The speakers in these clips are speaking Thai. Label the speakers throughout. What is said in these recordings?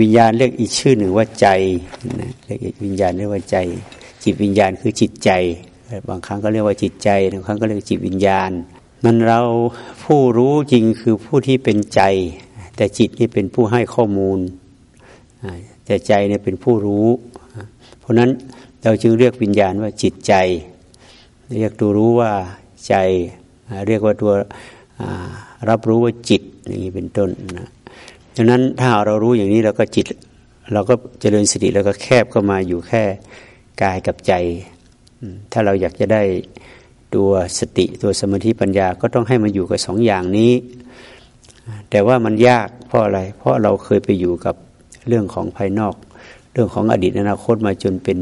Speaker 1: วิญญาณเรียกอีกชื่อหนึ่งว่าใจนะเรียกวิญญาณเรียกว่าใจ จิตวิญญาณคือจิตใจ บางครั้งก็เรียกว่าจิตใจบางครั้งก็เรียกจิตวิญญาณ มันเราผู้รู้จริงคือผู้ที่เป็นใจ แต่จิตนี่เป็นผู้ให้ข้อมูล แต่ใจเนี่ยเป็นผู้รู้ เพราะนั้นเราจึงเรียกวิญญาณว่าจิตใจ เรียกตัวรู้ว่าใจ เรียกว่าตัวรับรู้ว่าจิตอย่างนี้เป็นต้นนะ ดังนั้นถ้าเรารู้อย่างนี้เราก็จิต เราก็เจริญสติแล้วก็แคบเข้ามาอยู่แค่กายกับใจ ถ้าเราอยากจะได้ตัวสติตัวสมาธิปัญญาก็ต้องให้มันอยู่กับสองอย่างนี้ แต่ว่ามันยากเพราะอะไร เพราะเราเคยไปอยู่กับเรื่องของภายนอก เรื่องของอดีตอนาคตมาจนเป็น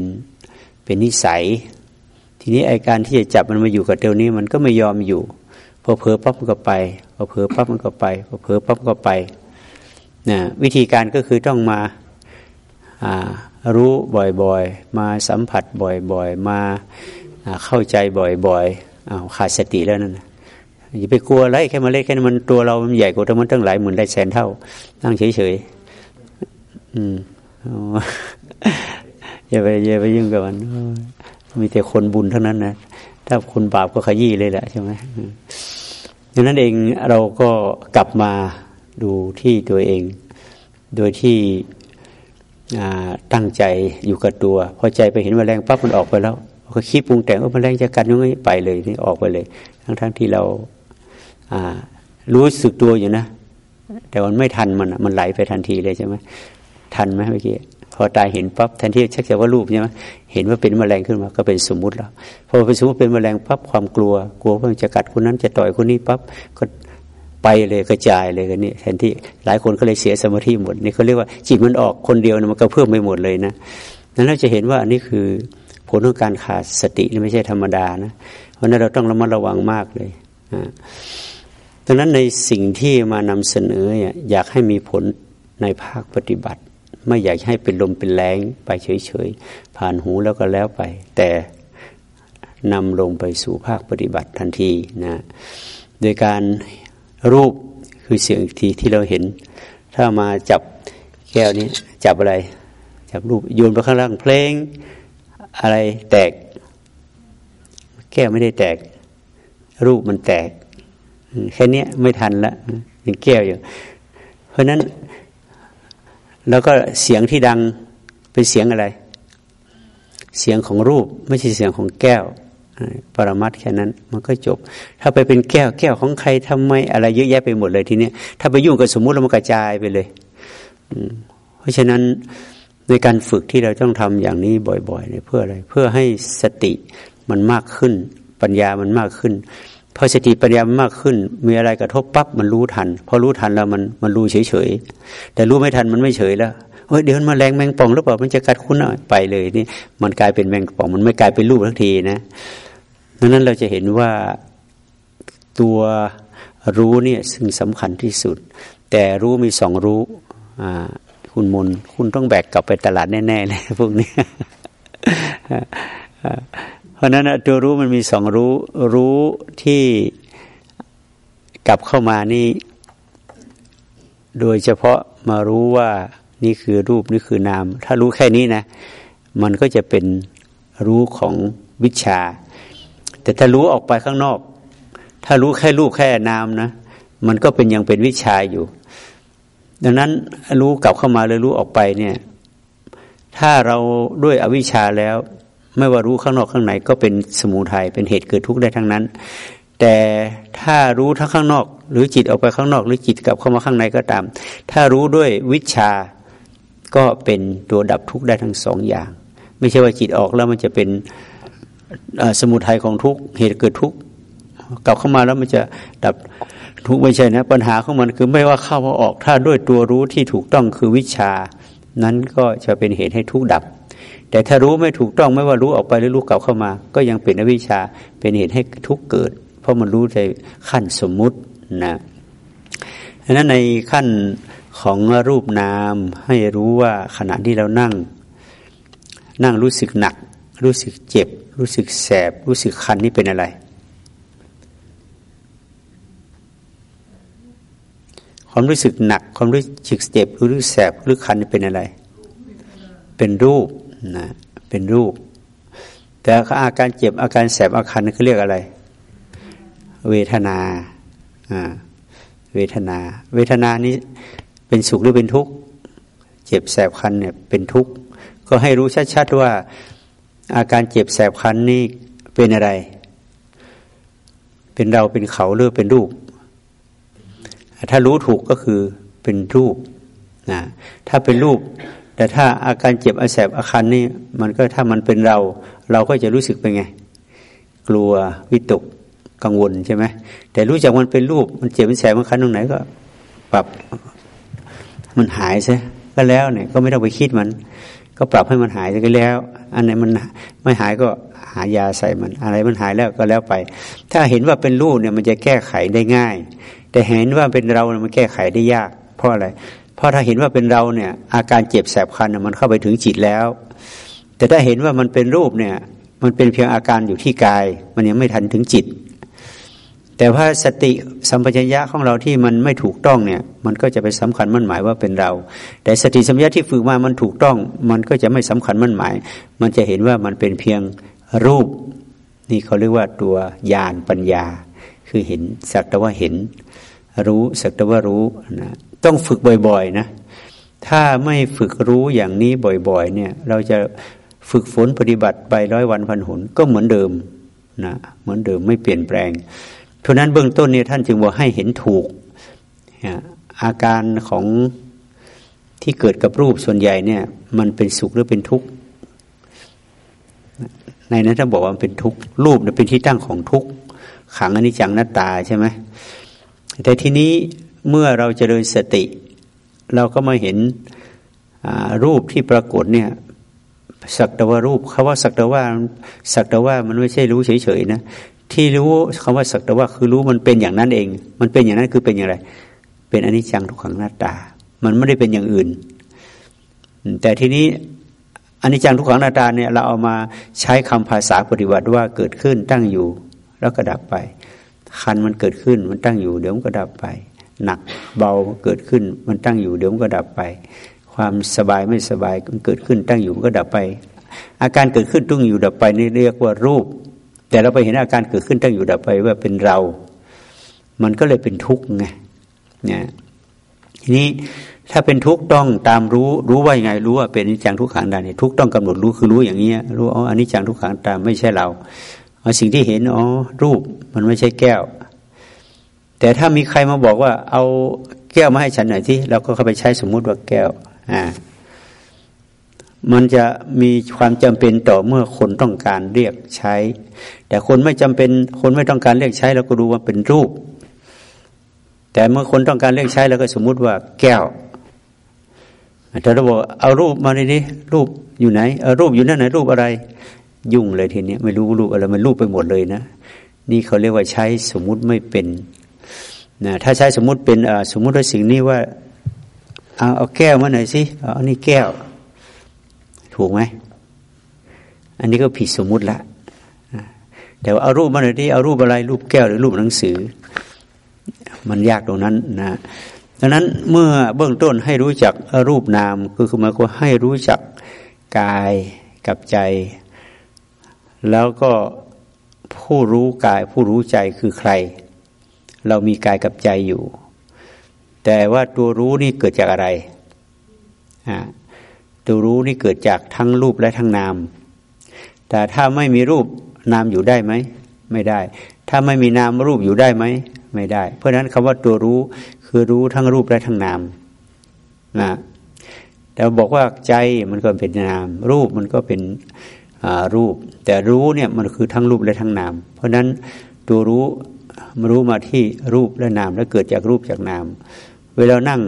Speaker 1: เป็นนิสัย ทีนี้ไอการที่จะจับมันมาอยู่กับเดี๋ยวนี้มันก็ไม่ยอมอยู่พอเผลอปั๊บมันก็ไปพอเผลอปั๊บมันก็ไปพอเผลอปั๊บก็ไป นะวิธีการก็คือต้องมารู้บ่อยๆ มาสัมผัสบ่อยๆ มาเข้าใจบ่อยๆอาขาดสติแล้วนั่นอย่าไปกลัวอะไรแค่มาเล็กแค่มันตัวเรามันใหญ่กว่าทั้งมันตั้งหลายหมื่นได้แสนเท่านั่งเฉยๆอืมอย่าไปอย่าไปยุ่งกับมันมีแต่คนบุญเท่านั้นนะถ้าคนบาปก็ขยี้เลยแหละใช่ไหมดังนั้นเองเราก็กลับมา ดูที่ตัวเอง โดยที่ตั้งใจอยู่กับตัว พอใจไปเห็นมแมลงปั๊บมันออกไปแล้วก็คิดปรุงแต่งว่าแมลงจะกัดยังไงไปเลยนี่ออกไปเลย ทั้งๆทที่เรารู้สึกตัวอยู่นะ แต่มันไม่ทันมันมันไหลไปทันทีเลยใช่ไหมทันไหมเมื่อกี้พอตายเห็นปั๊บแทนที่ชักจะว่ารูปใช่ไหมเห็นว่าเป็นแมลงขึ้นมา ก็เป็นสมมุติแล้วพอเป็นสมมติเป็นแมลงปั๊บความกลัว กลัวว่ามันจะกัดคนนั้นจะต่อยคนนี้ปั๊บก็ ไปเลยกระจายเลยกันนี่แทนที่หลายคนก็เลยเสียสมาธิหมดนี่เขาเรียกว่าจิตมันออกคนเดียวนะมันก็เพิ่มไปหมดเลยนะนั้นเราจะเห็นว่าอันนี้คือผลของการขาดสตินี่ไม่ใช่ธรรมดานะ เพราะนั้นเราต้องระมัดระวังมากเลยดังนั้นในสิ่งที่มานำเสนออยากให้มีผลในภาคปฏิบัติ ไม่อยากให้เป็นลมเป็นแรงไปเฉยๆ ผ่านหูแล้วก็แล้วไป แต่นำลงไปสู่ภาคปฏิบัติทันทีนะ โดยการ รูปคือเสียงอีกทีที่เราเห็น ถ้ามาจับแก้วนี้จับอะไร จับรูปโยนไปข้างล่างเพลง อะไรแตก แก้วไม่ได้แตก รูปมันแตก แค่นี้ไม่ทันละยังแก้วอยู่ เพราะนั้น แล้วก็เสียงที่ดังเป็นเสียงอะไร เสียงของรูปไม่ใช่เสียงของแก้ว ปรมัตแค่นั้นมันก็จบ ถ้าไปเป็นแก้วแก้วของใครทำไม อะไรเยอะแยะไปหมดเลยทีเนี้ยถ้าไปยุ่งกับสมมุติแล้วมันกระจายไปเลยเพราะฉะนั้นในการฝึกที่เราต้องทำอย่างนี้บ่อยๆเนี่ยเพื่ออะไร เพื่อให้สติมันมากขึ้น ปัญญามันมากขึ้นพอสติปัญญามันมากขึ้น มีอะไรกระทบปั๊บมันรู้ทัน พอรู้ทันแล้วมันมันรู้เฉยๆแต่รู้ไม่ทันมันไม่เฉยแล้วเฮ้ยเดี๋ยวมันมาแรงแมงป่องหรือเปล่ามันจะกัดคุณไปเลยนี่มันกลายเป็นแมงป่อง มันไม่กลายเป็นรูปทันทีนะ ดังนั้นเราจะเห็นว่าตัวรู้เนี่ยซึ่งสำคัญที่สุด แต่รู้มีสองรู้คุณมนคุณต้องแบกกลับไปตลาดแน่ๆเลยพวกนี้เพราะนั้นตัวรู้มันมีสองรู้ รู้ที่กลับเข้ามานี่ โดยเฉพาะมารู้ว่านี่คือรูปนี่คือนาม ถ้ารู้แค่นี้นะ มันก็จะเป็นรู้ของวิชา แต่ถ้ารู้ออกไปข้างนอก ถ้ารู้แค่รูปแค่นามนะ มันก็เป็นยังเป็นวิชาอยู่ ดังนั้นรู้กลับเข้ามาเลยรู้ออกไปเนี่ย ถ้าเราด้วยอวิชชาแล้ว ไม่ว่ารู้ข้างนอกข้างในก็เป็นสมุทัยเป็นเหตุเกิดทุกข์ได้ทั้งนั้น แต่ถ้ารู้ทั้งข้างนอก หรือจิตออกไปข้างนอก หรือจิตกลับเข้ามาข้างในก็ตาม ถ้ารู้ด้วยวิชาก็เป็นตัวดับทุกข์ได้ทั้งสองอย่าง ไม่ใช่ว่าจิตออกแล้วมันจะเป็น สมุทัยของทุกเหตุเกิดทุกกลับเข้ามาแล้วมันจะดับทุกไม่ใช่นะ ปัญหาของมันคือไม่ว่าเข้ามาออกถ้าด้วยตัวรู้ที่ถูกต้องคือวิชา นั้นก็จะเป็นเหตุให้ทุกดับ แต่ถ้ารู้ไม่ถูกต้องไม่ว่ารู้ออกไปหรือรู้กลับเข้ามา ก็ยังเป็นอวิชาเป็นเหตุให้ทุกเกิด เพราะมันรู้ในขั้นสมมุตินะดังนั้นในขั้นของรูปนามให้รู้ว่าขณะที่เรานั่ง นั่งรู้สึกหนัก รู้สึกเจ็บ รู้สึกแสบ รู้สึกคันนี่เป็นอะไร ความรู้สึกหนัก ความรู้สึกเจ็บหรือแสบหรือคันนี่เป็นอะไร เป็นรูปนะเป็นรูป แต่อาการเจ็บอาการแสบอาการเขาเรียกอะไร เวทนาอ่าเวทนา เวทนานี้เป็นสุขหรือเป็นทุกข์ เจ็บแสบคันเนี่ยเป็นทุกข์ ก็ให้รู้ชัดๆว่า อาการเจ็บแสบคันนี่เป็นอะไร เป็นเราเป็นเขาหรือเป็นรูป ถ้ารู้ถูกก็คือเป็นรูปนะถ้าเป็นรูป แต่ถ้าอาการเจ็บอาแสบอาคันนี่มันก็ถ้ามันเป็นเรา เราก็จะรู้สึกเป็นไง กลัววิตกกังวลใช่ไหมแต่รู้จักมันเป็นรูป มันเจ็บมันแสบมันคันตรงไหนก็ปรับมันหายซะก็แล้วเนี่ยก็ไม่ต้องไปคิดมัน ก็ปรับให้มันหายไปแล้ว อันไหนมันไม่หายก็หายาใส่มัน อะไรมันหายแล้วก็แล้วไป ถ้าเห็นว่าเป็นรูปเนี่ยมันจะแก้ไขได้ง่าย แต่เห็นว่าเป็นเราเนี่ยมันแก้ไขได้ยาก เพราะอะไร เพราะถ้าเห็นว่าเป็นเราเนี่ย อาการเจ็บแสบคันมันเข้าไปถึงจิตแล้ว แต่ถ้าเห็นว่ามันเป็นรูปเนี่ย มันเป็นเพียงอาการอยู่ที่กาย มันยังไม่ทันถึงจิต แต่ว่าสติสัมปชัญญะของเราที่มันไม่ถูกต้องเนี่ย มันก็จะไปสำคัญมั่นหมายว่าเป็นเรา แต่สติสัมปชัญญะที่ฝึกมามันถูกต้อง มันก็จะไม่สำคัญมั่นหมาย มันจะเห็นว่ามันเป็นเพียงรูป นี่เขาเรียกว่าตัวญาณปัญญา คือเห็นสักแต่ว่าเห็น รู้สักแต่ว่ารู้นะต้องฝึกบ่อยๆนะถ้าไม่ฝึกรู้อย่างนี้บ่อยๆ เนี่ย เราจะฝึกฝนปฏิบัติไปร้อยวันพันหุนก็เหมือนเดิมนะเหมือนเดิมไม่เปลี่ยนแปลง เพราะนั้นเบื้องต้นเนี่ยท่านจึงบอกให้เห็นถูก อาการของที่เกิดกับรูปส่วนใหญ่เนี่ย มันเป็นสุขหรือเป็นทุกข์ในนั้นท่านบอกว่ามันเป็นทุกข์รูปเป็นที่ตั้งของทุกข์ขังอนิจจังนัตตาใช่ไหมแต่ทีนี้เมื่อเราจเจริญสติ เราก็มาเห็นรูปที่ปรากฏเนี่ยสักแต่ว่ารูปคาว่าสักแต่ว่าสักแต่ว่ามันไม่ใช่รู้เฉยๆนะ ที่รู้คำว่าสักแต่ว่าคือรู้มันเป็นอย่างนั้นเอง มันเป็นอย่างนั้นคือเป็นอย่างไร เป็นอนิจจังทุกขังหน้าตา มันไม่ได้เป็นอย่างอื่น แต่ทีนี้อนิจจังทุกขังหน้าตาเนี่ยเราเอามาใช้คำภาษาปฏิบัติว่าเกิดขึ้นตั้งอยู่ แล้วก็ดับไป คันมันเกิดขึ้นมันตั้งอยู่ เดี๋ยวมันก็ดับไป หนักเบาเกิดขึ้นมันตั้งอยู่ เดี๋ยวมันก็ดับไป ความสบายไม่สบายมันเกิดขึ้นตั้งอยู่มันก็ดับไป อาการเกิดขึ้นตั้งอยู่ดับไปนี่เรียกว่ารูป แต่เราไปเห็นอาการเกิดขึ้นตั้งอยู่ดับไปว่าเป็นเรา มันก็เลยเป็นทุกข์ไงเนี่ยทีนี้ถ้าเป็นทุกข์ต้องตามรู้รู้ว่ายังไงรู้ว่าเป็นอนิจจังทุกขังดานี่ทุกข์ต้องกำหนดรู้คือรู้อย่างนี้ยรู้อ๋ออนิจจังทุกขังตามไม่ใช่เราเอาสิ่งที่เห็นอ๋อรูปมันไม่ใช่แก้ว แต่ถ้ามีใครมาบอกว่า เอาแก้วมาให้ฉันหน่อยที่เราก็เข้าไปใช้สมมุติว่าแก้ว อ่า มันจะมีความจำเป็นต่อเมื่อคนต้องการเรียกใช้ แต่คนไม่จำเป็น คนไม่ต้องการเรียกใช้เราก็ดูว่าเป็นรูป แต่เมื่อคนต้องการเรียกใช้เราก็สมมุติว่าแก้วแต่เราบอกเอารูปมาในนี้รูปอยู่ไหนเอารูปอยู่นั่นไหนรูปอะไร ยุ่งเลยทีนี้ไม่รู้รูปอะไรมันรูปไปหมดเลยนะ นี่เขาเรียกว่าใช้สมมุติไม่เป็นนะถ้าใช้สมมุติเป็นสมมุติว่าสิ่งนี้ว่าเอาเอาแก้วมาหน่อยสิเอานี่แก้ว ถูกไหม อันนี้ก็ผิดสมมุติละแต่ว่าเอารูปมาหน่อยที่เอารูปอะไรรูปแก้วหรือรูปหนังสือ มันยากตรงนั้นนะดังนั้นเมื่อเบื้องต้นให้รู้จักรูปนามก็คือหมายความให้รู้จักกายกับใจ แล้วก็ผู้รู้กายผู้รู้ใจคือใคร เรามีกายกับใจอยู่ แต่ว่าตัวรู้นี่เกิดจากอะไรอ่า ตัวรู้นี่เกิดจากทั้งรูปและทั้งนาม แต่ถ้าไม่มีรูปนามอยู่ได้ไหม ไม่ได้ ถ้าไม่มีนามรูปอยู่ได้ไหม ไม่ได้ เพราะฉะนั้นคำว่าตัวรู้คือรู้ทั้งรูปและทั้งนามนะแต่บอกว่าใจมันก็เป็นนาม รูปมันก็เป็นรูป แต่รู้เนี่ยมันคือทั้งรูปและทั้งนาม เพราะฉะนั้นตัวรู้มารู้มาที่รูปและนาม แล้วเกิดจากรูปจากนาม เวลานั่ง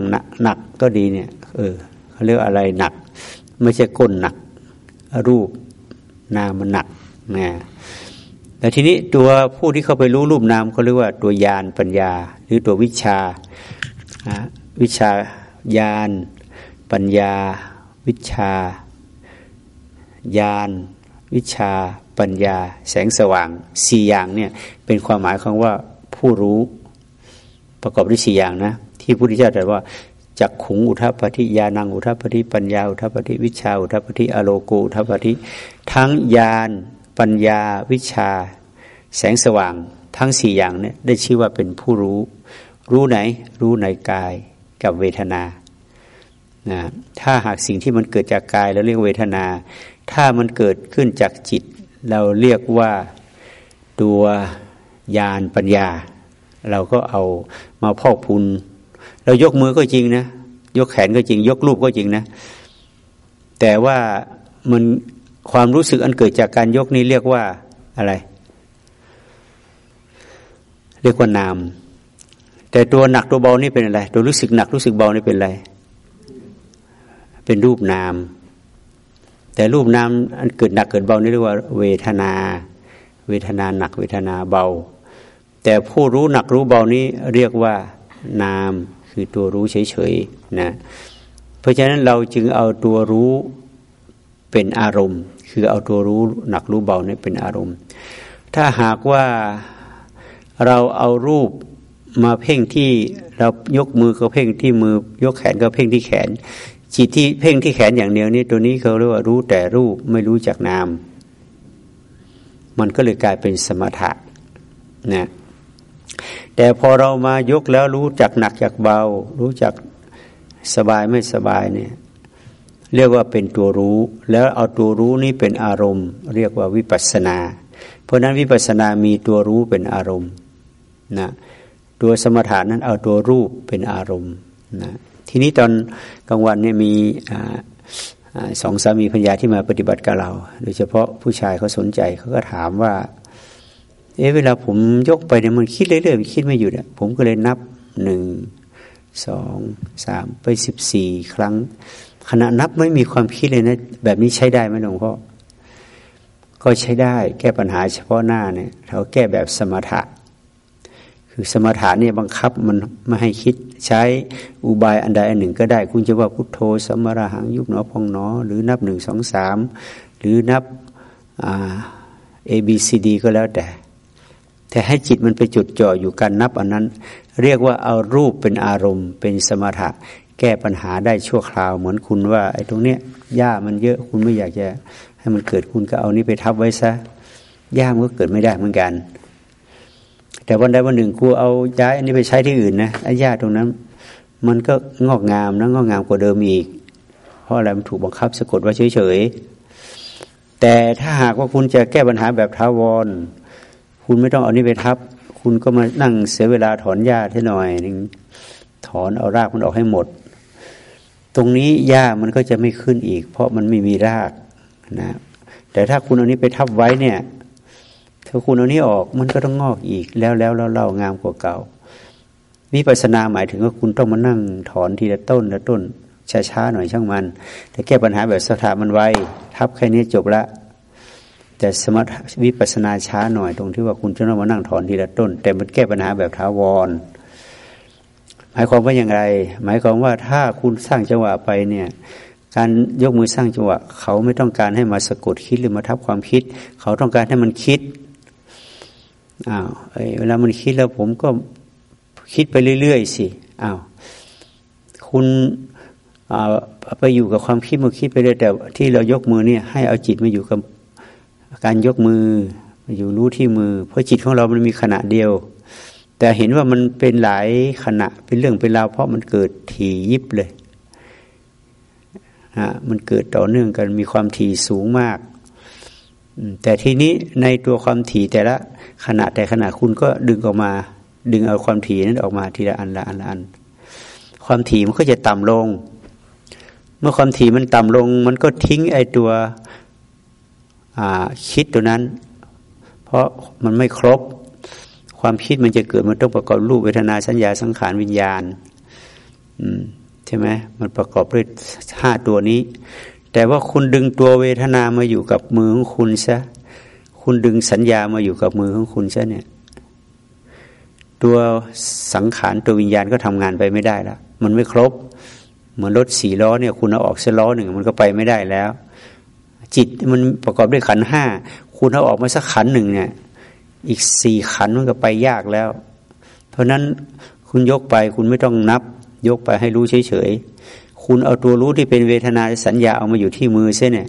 Speaker 1: หนักก็ดีเนี่ยเออเขาเรียกอะไรหนัก ไม่ใช่ก้นหนัก รูปนามมันหนักนะแต่ทีนี้ตัวผู้ที่เข้าไปรู้รูปนามเขาเรียกว่าตัวยานปัญญา หรือตัววิชาวิชาญาณปัญญา วิชาญาณวิชา ปัญญา แสงสว่างสี่อย่างเนี่ยเป็นความหมายของว่าผู้รู้ประกอบด้วยสี่อย่างนะ ที่พุทธเจ้าตรัสว่า จักขุงอุทัปฏิญาณังอุทัปฏิปัญญาอุทัปฏิวิชาอุทัปฏิอโลโกอุทัปฏิทั้งญาณปัญญาวิชา แสงสว่างทั้งสี่อย่างเนี่ยได้ชื่อว่าเป็นผู้รู้ รู้ไหน รู้ในกายกับเวทนานะถ้าหากสิ่งที่มันเกิดจากกายเราเรียกเวทนา ถ้ามันเกิดขึ้นจากจิต เราเรียกว่าตัวญาณปัญญา เราก็เอามาพอกพุน เรายกมือก็จริงนะ ยกแขนก็จริง ยกรูปก็จริงนะ แต่ว่ามันความรู้สึกอันเกิดจากการยกนี้เรียกว่าอะไร เรียกว่านาม แต่ตัวหนักตัวเบานี่เป็นอะไร ตัวรู้สึกหนักรู้สึกเบานี่เป็นอะไร เป็นรูปนาม แต่รูปนามอันเกิดหนักเกิดเบานี่เรียกว่า เวทนา เวทนาหนักเวทนาเบา แต่ผู้รู้หนักรู้เบานี้เรียกว่านาม คือตัวรู้เฉยๆนะเพราะฉะนั้นเราจึงเอาตัวรู้เป็นอารมณ์ คือเอาตัวรู้หนักรู้เบาเนี่ยเป็นอารมณ์ ถ้าหากว่าเราเอารูปมาเพ่งที่เรายกมือก็เพ่งที่มือยกแขนก็เพ่งที่แขน จิตที่เพ่งที่แขนอย่างเดียวนี่ตัวนี้เขาเรียกว่ารู้แต่รูปไม่รู้จักนาม มันก็เลยกลายเป็นสมถะนะ แต่พอเรามายกแล้วรู้จักหนักจากเบา รู้จักสบายไม่สบายเนี่ยเรียกว่าเป็นตัวรู้ แล้วเอาตัวรู้นี้เป็นอารมณ์ เรียกว่าวิปัสนา เพราะนั้นวิปัสนามีตัวรู้เป็นอารมณ์นะตัวสมถานั้นเอาตัวรูปเป็นอารมณ์นะทีนี้ตอนกลางวันเนี่ยมีสองสามีพัญญาที่มาปฏิบัติกับเรา โดยเฉพาะผู้ชายเขาสนใจเขาก็ถามว่า เอ๊ะเวลาผมยกไปเนี่ยมันคิดเรื่อยๆคิดไม่หยุดอะผมก็เลยนับหนึ่งสองสามไปสิบสี่ครั้งขณะนับไม่มีความคิดเลยนะแบบนี้ใช้ได้ไหมหลวงพ่อก็ใช้ได้แก้ปัญหาเฉพาะหน้าเนี่ยเราแก้แบบสมถะ คือสมถะเนี่ยบังคับมันไม่ให้คิดใช้อุบายอันใดอันหนึ่งก็ได้ คุณจะว่าพุทโธสมระหังยุบหนอพองหนอ หรือนับหนึ่งสองสามหรือนับอ่า A B C D ก็แล้วแต่ แต่ให้จิตมันไปจุดจ่ออยู่การนับอันนั้น เรียกว่าเอารูปเป็นอารมณ์ เป็นสมถะ แก้ปัญหาได้ชั่วคราว เหมือนคุณว่าไอ้ตรงเนี้ยหญ้ามันเยอะคุณไม่อยากจะให้มันเกิดคุณก็เอานี้ไปทับไว้ซะหญ้ามันก็เกิดไม่ได้เหมือนกัน แต่วันใดวันหนึ่งกูเอาย้ายอันนี้ไปใช้ที่อื่นนะไอ้หญ้าตรงนั้น มันก็งอกงามนะงอกงามกว่าเดิมอีก เพราะอะไรมันถูกบังคับสะกดว่าเฉยๆแต่ถ้าหากว่าคุณจะแก้ปัญหาแบบท้าวร คุณไม่ต้องเอานี้ไปทับ คุณก็มานั่งเสียเวลาถอนหญ้าที่หน่อยหนึ่งถอนเอารากมันออกให้หมด ตรงนี้หญ้ามันก็จะไม่ขึ้นอีก เพราะมันไม่มีรากนะแต่ถ้าคุณเอานี้ไปทับไว้เนี่ยถ้าคุณเอานี้ออกมันก็ต้องงอกอีกแล้วแล้วเล่างามกว่าเก่าวิปัสนาหมายถึงว่าคุณต้องมานั่งถอนทีละต้นละต้นช้าๆหน่อยช่างมันแต่แก้ปัญหาแบบสถามันไว้ ทับแค่นี้จบละ แต่สมถวิปัสนาช้าหน่อยตรงที่ว่าคุณจะต้องมานั่งถอนทีละต้น แต่มันแก้ปัญหาแบบท้าวร หมายความว่าอย่างไร หมายความว่าถ้าคุณสร้างจังหวะไปเนี่ยการยกมือสร้างจังหวะ เขาไม่ต้องการให้มาสะกดคิดหรือมาทับความคิด เขาต้องการให้มันคิดอ้าวเวลามันคิดแล้วผมก็คิดไปเรื่อยๆสิอ้าวคุณไปอยู่กับความคิดมาคิดไปเลยแต่ที่เรายกมือเนี่ยให้เอาจิตมาอยู่กับ การยกมืออยู่รู้ที่มือ เพราะจิตของเรามันมีขณะเดียว แต่เห็นว่ามันเป็นหลายขณะเป็นเรื่องเป็นราวเพราะมันเกิดถี่ยิบเลยนะมันเกิดต่อเนื่องกันมีความถี่สูงมาก แต่ทีนี้ในตัวความถี่แต่ละขณะแต่ขณะคุณก็ดึงออกมา ดึงเอาความถี่นั้นออกมาทีละอันละอันละอัน ความถี่มันก็จะต่ำลง เมื่อความถี่มันต่ำลง มันก็ทิ้งไอตัว คิดตัวนั้น เพราะมันไม่ครบ ความคิดมันจะเกิดมันต้องประกอบรูปเวทนาสัญญาสังขารวิญญาณใช่ไหมมันประกอบด้วยห้าตัวนี้ แต่ว่าคุณดึงตัวเวทนามาอยู่กับมือของคุณซะคุณดึงสัญญามาอยู่กับมือของคุณซะเนี่ย ตัวสังขารตัววิญญาณก็ทำงานไปไม่ได้แล้วมันไม่ครบ เหมือนรถสี่ล้อเนี่ย คุณเอาออกเส้ล้อหนึ่งมันก็ไปไม่ได้แล้ว จิตมันประกอบด้วยขันห้าคุณเอาออกมาสักขันหนึ่งเนี่ย อีกสี่ขันมันก็ไปยากแล้ว เพราะนั้นคุณยกไปคุณไม่ต้องนับ ยกไปให้รู้เฉยๆคุณเอาตัวรู้ที่เป็นเวทนาสัญญาเอามาอยู่ที่มือเส้นเนี่ย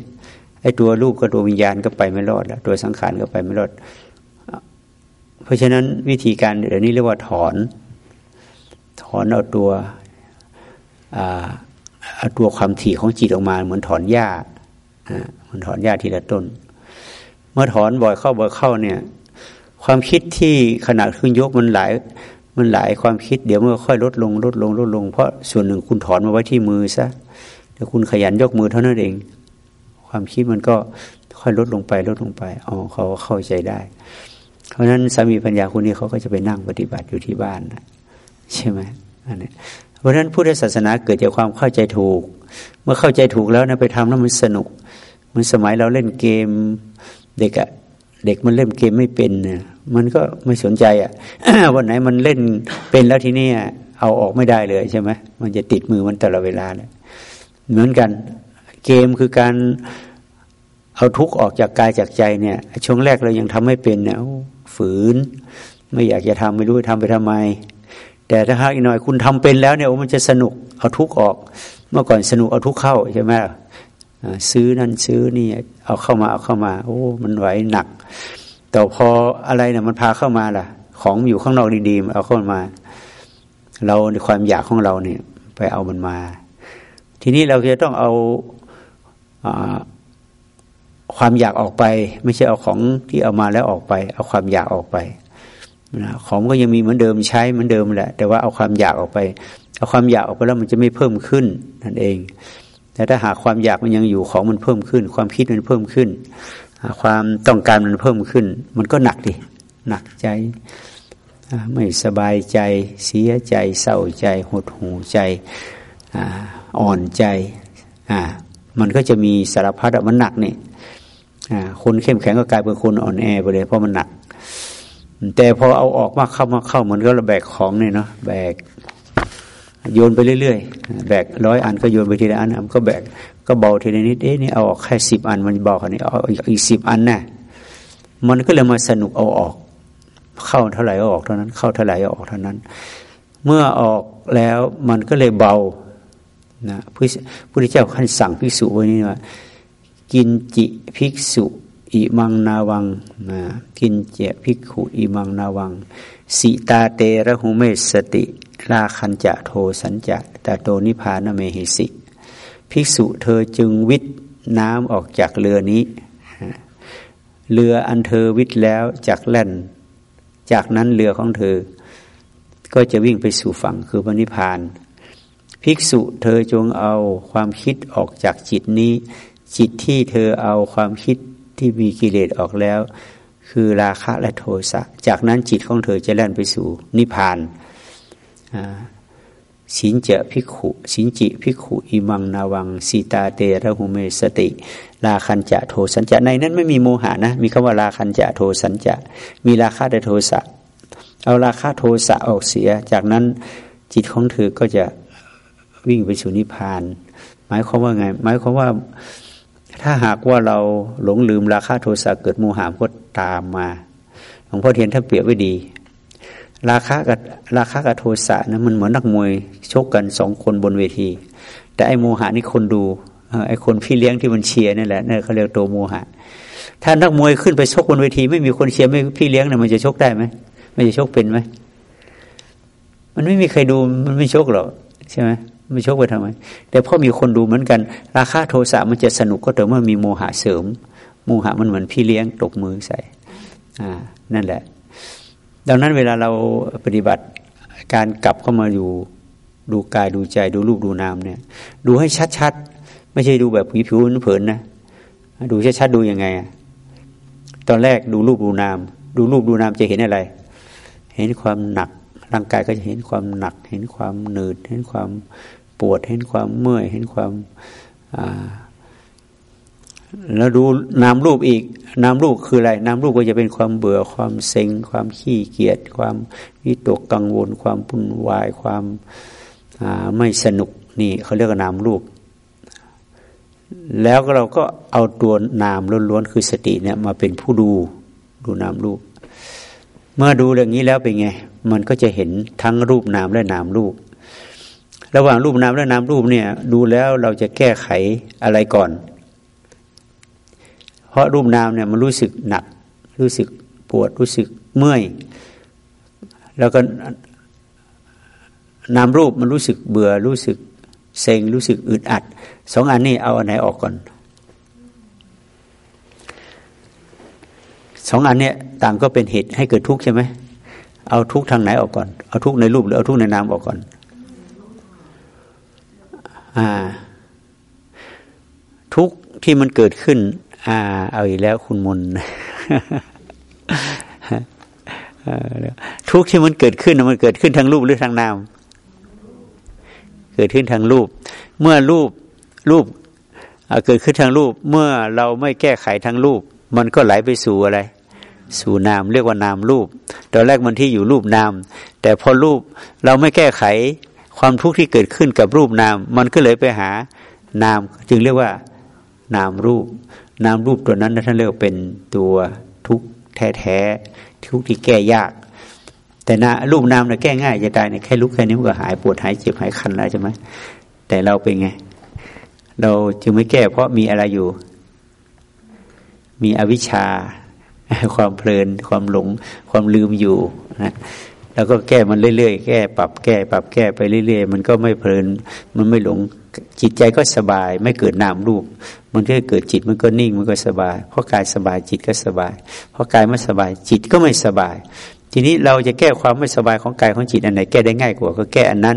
Speaker 1: ไอ้ตัวรูปกับตัววิญญาณก็ไปไม่รอดแล้วตัวสังขารก็ไปไม่รอด เพราะฉะนั้นวิธีการเดี๋ยวนี้เรียกว่าถอน ถอนเอาตัวเอาตัวความถี่ของจิตออกมาเหมือนถอนหญ้า มือนถอนหญ้าทีละต้น เมื่อถอนบ่อยเข้าบ่อยเข้าเนี่ย ความคิดที่ขนาดขึ้นยกมันหลายมันหลายความคิดเดี๋ยวมันค่อยลดลงลดลงลดลง เพราะส่วนหนึ่งคุณถอนมาไว้ที่มือซะแต่คุณขยันยกมือเท่านั้นเอง ความคิดมันก็ค่อยลดลงไปลดลงไปอ๋อเขาเข้าใจได้ เพราะฉะนั้นสามีปัญญาคนนี้เขาก็จะไปนั่งปฏิบัติอยู่ที่บ้านนะใช่ไหมอันนี้เพราะฉะนั้นพุทธศาสนาเกิดจากความเข้าใจถูก เมื่อเข้าใจถูกแล้วนะไปทำแล้วมันสนุก มันสมัยเราเล่นเกมเด็กอะเด็กมันเล่นเกมไม่เป็นมันก็ไม่สนใจอะวันไหนมันเล่นเป็นแล้วทีนี้เอาออกไม่ได้เลยใช่ไหมมันจะติดมือมันตลอดเวลาเลยเหมือนกัน เกมคือการเอาทุกข์ออกจากกายจากใจเนี่ยช่วงแรกเรายังทำไม่เป็นเนี่ยฝืน ไม่อยากจะทำไม่รู้ทำไปทำไม แต่ถ้าหากอีกหน่อยคุณทำเป็นแล้วเนี่ยมันจะสนุกเอาทุกข์ออก เมื่อก่อนสนุกเอาทุกข์เข้าใช่ไหม ซื้อนั่นซื้อนี่เอาเข้ามาเอาเข้ามา โอ้ มันไหวหนัก แต่พออะไรเนี่ยมันพาเข้ามาล่ะ ของอยู่ข้างนอกดีๆเอาเข้ามา เราในความอยากของเราเนี่ย ไปเอามันมา ทีนี้เราจะต้องเอาความอยากออกไป ไม่ใช่เอาของที่เอามาแล้วออกไป เอาความอยากออกไปนะของก็ยังมีเหมือนเดิมใช้เหมือนเดิมแหละ แต่ว่าเอาความอยากออกไป เอาความอยากออกไปแล้วมันจะไม่เพิ่มขึ้นนั่นเอง แต่ถ้าหากความอยากมันยังอยู่ของมันเพิ่มขึ้น ความคิดมันเพิ่มขึ้น ความต้องการมันเพิ่มขึ้น มันก็หนักดิหนักใจไม่สบายใจเสียใจเศร้าใจหดหูใจอ่อนใจมันก็จะมีสารพัดมันหนักเนี่ยคนเข้มแข็งก็กลายเป็นคนอ่อนแอไปเลยเพราะมันหนัก แต่พอเอาออกมาเข้ามาเข้ามันก็ระแบกของเนี่ยเนาะแบก โยนไปเรื่อยๆ แบกร้อยอันก็โยนไปทีละอันมันก็แบกก็เบาทีละนิดเอ๊ะนี่เอาออกแค่สิบอันมันเบาคันนี้เอาอีกสิบอันน่ะมันก็เลยมาสนุกเอาออก เข้าเท่าไหร่ออกเท่านั้น เข้าเท่าไหร่ออกเท่านั้น เมื่อออกแล้วมันก็เลยเบานะพระพุทธเจ้าท่านสั่งภิกษุไว้นี่ว่า กินจิภิกษุ อิมังนาวังนะกินเจภิกขุอิมังนาวัง สิตาเตระหุเมสติ ลาคันจะโทสัญจะตาโตนิพานเมหิสิ ภิกษุเธอจึงวิทน้ำออกจากเรือนี้ เรืออันเธอวิทแล้วจากแล่น จากนั้นเรือของเธอ ก็จะวิ่งไปสู่ฝั่งคือพระนิพพาน ภิกษุเธอจงเอาความคิดออกจากจิตนี้ จิตที่เธอเอาความคิดที่มีกิเลสออกแล้ว คือราคะและโทสะ จากนั้นจิตของเธอจะแล่นไปสู่นิพพาน สินเจภิกขุสินจิภิกขุอิมังนาวังสีตาเตระหุเมสติลาคันจะโทสัญจะในนั้นไม่มีโมหะนะ มีคำว่าราคันจะโทสัญจะมีราคะและโทสะเอาราคะโทสะออกเสีย จากนั้นจิตของเธอก็จะวิ่งไปสู่นิพพาน หมายความว่าไง หมายความว่าถ้าหากว่าเราหลงลืมราคาโทสะเกิดโมหะก็ตามมาหลวงพ่อเทียนท่าเปรียบไว้ดี ราคากับราคากับโทสะนะมันเหมือนนักมวยชกกันสองคนบนเวที แต่ไอโมหะนี่คนดูไอคนพี่เลี้ยงที่มันเชียร์นี่แหละนี่เขาเรียกตัวโมหะ ถ้านักมวยขึ้นไปชกบนเวที ไม่มีคนเชียร์ไม่พี่เลี้ยงเนี่ยมันจะชกได้ไหมมันจะชกเป็นไหมมันไม่มีใครดูมันไม่ชกหรอกใช่ไหมไม่ชกไปทำไม แต่พอมีคนดูเหมือนกัน ราคาโทสะมันจะสนุกก็แต่เมื่อมีโมหะเสริม โมหะมันเหมือนพี่เลี้ยงตกมือใส่ อ่า นั่นแหละ ดังนั้นเวลาเราปฏิบัติการกลับเข้ามาอยู่ดูกายดูใจดูรูปดูนามเนี่ย ดูให้ชัดๆ ไม่ใช่ดูแบบผิวผิวเผินนะดูชัดๆดูยังไง ตอนแรกดูรูปดูนาม ดูรูปดูนามจะเห็นอะไร เห็นความหนัก ร่างกายก็จะเห็นความหนัก เห็นความหนืด เห็นความปวด เห็นความเมื่อย เห็นความ แล้วดูนามรูปอีก นามรูปคืออะไร นามรูปก็จะเป็นความเบื่อความเซ็ง ความขี้เกียจความวิตกกังวล ความปุ่นวาย ความไม่สนุกนี่เขาเรียกว่านามรูป แล้วเราก็เอาตัวนามล้วนๆคือสติเนี่ยมาเป็นผู้ดูดูนามรูป เมื่อดูเรื่องนี้แล้วเป็นไง มันก็จะเห็นทั้งรูปนามและนามรูประหว่างรูปนามและนามรูปเนี่ย ดูแล้วเราจะแก้ไขอะไรก่อน เพราะรูปนามเนี่ยมันรู้สึกหนัก รู้สึกปวดรู้สึกเมื่อย แล้วก็นามรูปมันรู้สึกเบื่อรู้สึกเซ็งรู้สึกอึดอัดสองอันนี้เอาอันไหนออกก่อนสองอันเนี้ยต่างก็เป็นเหตุให้เกิดทุกข์ใช่ไหมเอาทุกข์ทางไหนออกก่อน เอาทุกข์ในรูปหรือเอาทุกข์ในนามออกก่อน อ่า ทุกข์ที่มันเกิดขึ้น อ่า เอาอีกแล้วคุณมนทุกข์ที่มันเกิดขึ้นมันเกิดขึ้นทางรูปหรือทางนาม เกิดขึ้นทางรูป เมื่อรูปรูปเกิดขึ้นทางรูป เมื่อเราไม่แก้ไขทางรูป มันก็ไหลไปสู่อะไร สู่นามเรียกว่านามรูปตอนแรกมันที่อยู่รูปนาม แต่พอรูปเราไม่แก้ไขความทุกข์ที่เกิดขึ้นกับรูปนาม มันก็เลยไปหานาม จึงเรียกว่านามรูป นามรูปตัวนั้นท่านเรียกเป็นตัวทุกข์แท้ๆทุกข์ที่แก้ยาก แต่นารูปนามเนี่ยแก้ง่ายจะตายเนี่ยแค่ลุกแค่นี้มันก็หายปวดหายเจ็บหายคันแล้วใช่ไหมแต่เราเป็นไง เราจึงไม่แก้ เพราะมีอะไรอยู่ มีอวิชชา ความเพลิน ความหลง ความลืมอยู่นะแล้วก็แก้มันเรื่อยๆ แก้ปรับแก้ปรับแก้ไปเรื่อยๆ มันก็ไม่เพลิน มันไม่หลง จิตใจก็สบาย ไม่เกิดนามรูป มันก็เกิดจิตมันก็นิ่งมันก็สบาย เพราะกายสบายจิตก็สบาย เพราะกายไม่สบายจิตก็ไม่สบาย ทีนี้เราจะแก้ความไม่สบายของกายของจิตอันไหนแก้ได้ง่ายกว่า ก็แก้อันนั้น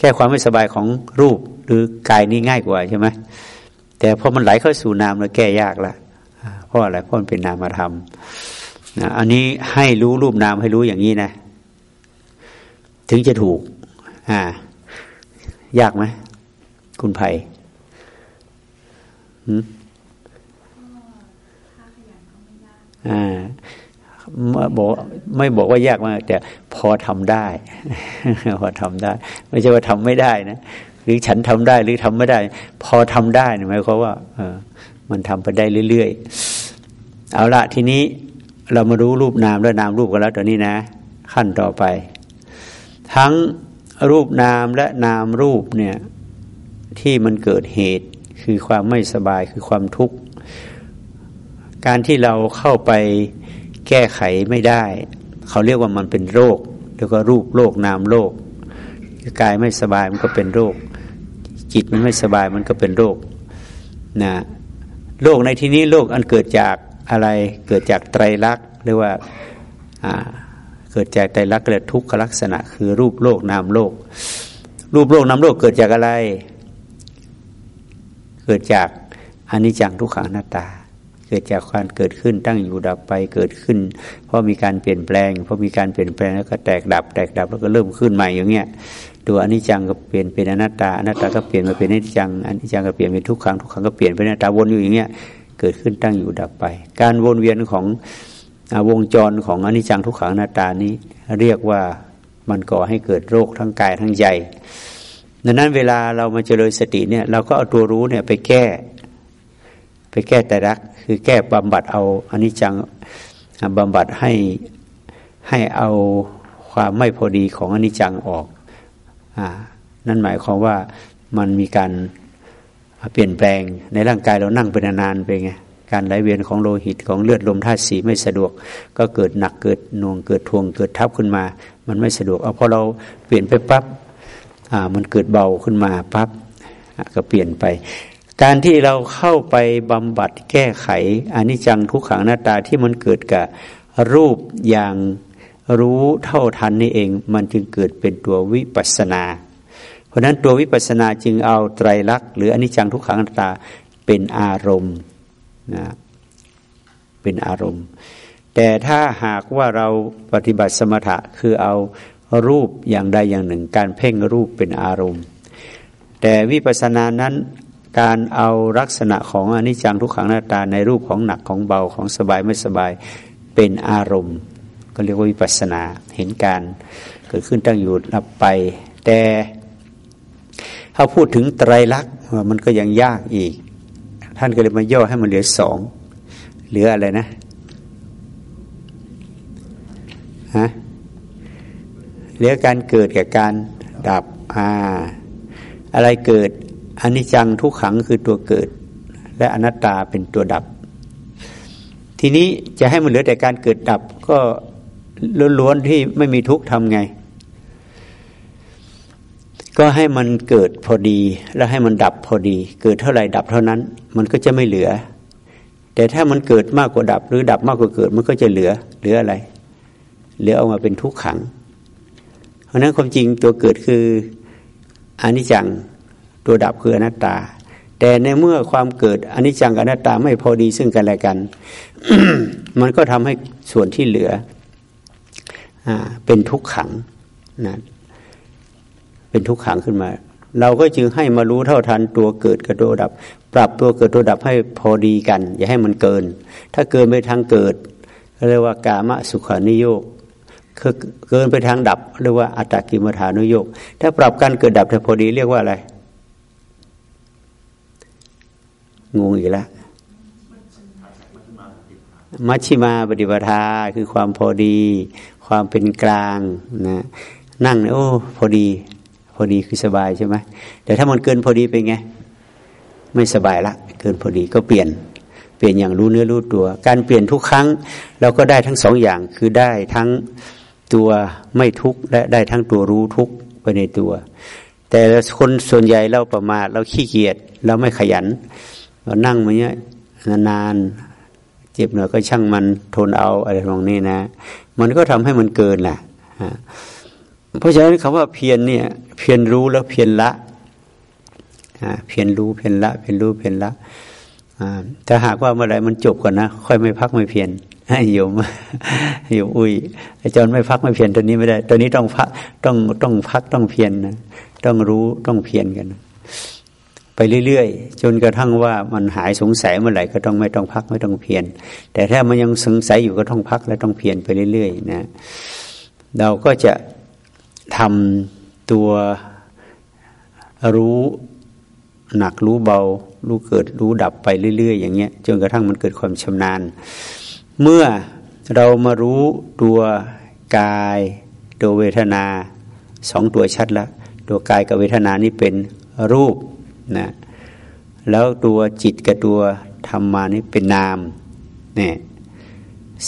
Speaker 1: แก้ความไม่สบายของรูปหรือกายนี่ง่ายกว่าใช่ไหมแต่พอมันไหลเข้าสู่นามเราแก้ยากละเพราะอะไรเพราะมันเป็นนามธรรมนะอันนี้ให้รู้รูปนามให้รู้อย่างนี้นะ ถึงจะถูก อ่า ยากไหม คุณไผ่อ่าบอกไม่บอกว่ายากมาก แต่พอทำได้ พอทำได้ ไม่ใช่ว่าทำไม่ได้นะหรือฉันทำได้หรือทำไม่ได้ พอทำได้หมายความว่าเออมันทำไปได้เรื่อยๆเอาละทีนี้เรามารู้รูปนามและนามรูปกันแล้วตอนนี้นะ ขั้นต่อไป ทั้งรูปนามและนามรูปเนี่ย ที่มันเกิดเหตุคือความไม่สบายคือความทุกข์ การที่เราเข้าไปแก้ไขไม่ได้ เขาเรียกว่ามันเป็นโรค แล้วก็รูปโรคนามโรคกายไม่สบายมันก็เป็นโรค จิตมันไม่สบายมันก็เป็นโรคนะโรคในที่นี้โรคอันเกิดจากอะไรเกิดจากไตรลักษณ์หรือว่าเกิดจากไตรลักษณ์เกิดทุกขลักษณะ คือรูปโลกนามโลก รูปโลกนามโลกเกิดจากอะไร เกิดจากอนิจจังทุกขังหน้าตา เกิดจากการเกิดขึ้นตั้งอยู่ดับไปเกิดขึ้น เพราะมีการเปลี่ยนแปลงเพราะมีการเปลี่ยนแปลงแล้วก็แตกดับ แตกดับแล้วก็เริ่มขึ้นใหม่อย่างเงี้ยตัวอนิจจังก็เปลี่ยนเป็นอนัตตาอนัตตาก็เปลี่ยนมาเป็นอนิจจังอนิจจังก็เปลี่ยนเป็นทุกขังทุกขังก็เปลี่ยนเป็นอนัตตาวนอยู่อย่างเงี้ยเกิดขึ้นตั้งอยู่ดับไป การวนเวียนของวงจรของอนิจจังทุกขังนาตานี้ เรียกว่ามันก่อให้เกิดโรคทั้งกายทั้งใจ ดังนั้นเวลาเรามาเจริญสติเนี่ย เราก็เอาตัวรู้เนี่ยไปแก้ ไปแก้แต่รัก คือแก้บำบัดเอาอนิจจังบำบัดให้ให้เอาความไม่พอดีของอนิจจังออกอ่านั่นหมายความว่ามันมีการเปลี่ยนแปลงในร่างกายเรานั่งเป็นนานๆไปไงการไหลเวียนของโลหิตของเลือดลมธาตุสีไม่สะดวก ก็เกิดหนักเกิดน่วงเกิดทวงเกิดทับขึ้นมา มันไม่สะดวกเอาพอเราเปลี่ยนไปปับ๊บ อ่ามันเกิดเบาขึ้นมาปับ๊บก็เปลี่ยนไป การที่เราเข้าไปบำบัดแก้ไขอนิจจังทุกขังหน้าตาที่มันเกิดกับรูปอย่างรู้เท่าทันนี่เอง มันจึงเกิดเป็นตัววิปัสนา เพราะนั้นตัววิปัสสนาจึงเอาไตรลักษณ์หรืออนิจจังทุกขังอนัตตาเป็นอารมณ์นะเป็นอารมณ์ แต่ถ้าหากว่าเราปฏิบัติสมถะคือเอา รูปอย่างใดอย่างหนึ่ง การเพ่งรูปเป็นอารมณ์ แต่วิปัสสนานั้นการเอาลักษณะของอนิจจังทุกขังหน้าตาในรูปของหนักของเบาของสบายไม่สบายเป็นอารมณ์ ก็เรียกว่าวิปัสสนาเห็นการเกิดขึ้นตั้งอยู่รับไป แต่ถ้าพูดถึงไตรลักษณ์มันก็ยังยากอีก ท่านก็เลยมาย่อให้มันเหลือสองเหลืออะไรนะฮะ เหลือการเกิดกับการดับอ่าอะไรเกิดอนิจจังทุกขังคือตัวเกิด และอนัตตาเป็นตัวดับ ทีนี้จะให้มันเหลือแต่การเกิดดับก็ล้วนๆที่ไม่มีทุกข์ทำไง ก็ให้มันเกิดพอดี แล้วให้มันดับพอดี เกิดเท่าไหร่ดับเท่านั้น มันก็จะไม่เหลือ แต่ถ้ามันเกิดมากกว่าดับ หรือดับมากกว่าเกิดมันก็จะเหลือ เหลืออะไร เหลือออกมาเป็นทุกขัง ราะนั้นความจริงตัวเกิดคืออนิจจังตัวดับคืออนัตตา แต่ในเมื่อความเกิดอนิจจังกับอนัตตาไม่พอดีซึ่งกันและกัน มันก็ทำให้ส่วนที่เหลืออเป็นทุกขังนะเป็นทุกขังขึ้นมา เราก็จึงให้มารู้เท่าทันตัวเกิดกับตัวดับ ปรับตัวเกิดตัวดับให้พอดีกัน อย่าให้มันเกิน ถ้าเกินไปทางเกิดเรียกว่ากามสุขานิโยก คือเกินไปทางดับเรียกว่าอัตตกิมฐานุโยกถ้าปรับการเกิดดับแต่พอดีเรียกว่าอะไรงงอีกแล้วมัชชิมาปฏิปทาคือความพอดี ความเป็นกลางนะนั่งเนี่ยโอ้พอดี พอดีคือสบายใช่ไหมแต่ถ้ามันเกินพอดีเป็นไง ไม่สบายละเกินพอดีก็เปลี่ยนเปลี่ยนอย่างรู้เนื้อรู้ตัว การเปลี่ยนทุกครั้ง เราก็ได้ทั้งสองอย่างคือได้ทั้ง ตัวไม่ทุกข์และได้ทั้งตัวรู้ทุกข์ไปในตัว แต่คนส่วนใหญ่เราประมาทเราขี้เกียจเราไม่ขยัน เรานั่งมาเนี้ยนานๆเจ็บหน่อยก็ช่างมันทนเอาอะไรตรงนี้นะ มันก็ทำให้มันเกินแหละเพราะฉะนั้นคำว่าเพียรเนี่ย เพียรรู้แล้วเพียรละเพียรรู้เพียรละ เพียรรู้เพียรละถ้าหากว่าเมื่อไรมันจบก่อนนะ ค่อยไม่พักไม่เพียร โยมโยมอุ้ยอาจารย์ไม่พักไม่เพียรตัวนี้ไม่ได้ตัวนี้ต้องพักต้องต้องพักต้องเพียรนะต้องรู้ต้องเพียรกัน ไปเรื่อยๆจนกระทั่งว่ามันหายสงสัยเมื่อไหร่ก็ต้องไม่ต้องพักไม่ต้องเพียรแต่ถ้ามันยังสงสัยอยู่ก็ต้องพักและต้องเพียรไปเรื่อยๆนะเราก็จะทำตัวรู้หนักรู้เบา รู้เกิดรู้ดับไปเรื่อย ๆ อย่างเงี้ยจนกระทั่งมันเกิดความชำนาญ เมื่อเรามารู้ตัวกายตัวเวทนาสองตัวชัดแล้วตัวกายกับเวทนานี่เป็นรูปนะแล้วตัวจิตกับตัวธรรมานี่เป็นนามเนี่ย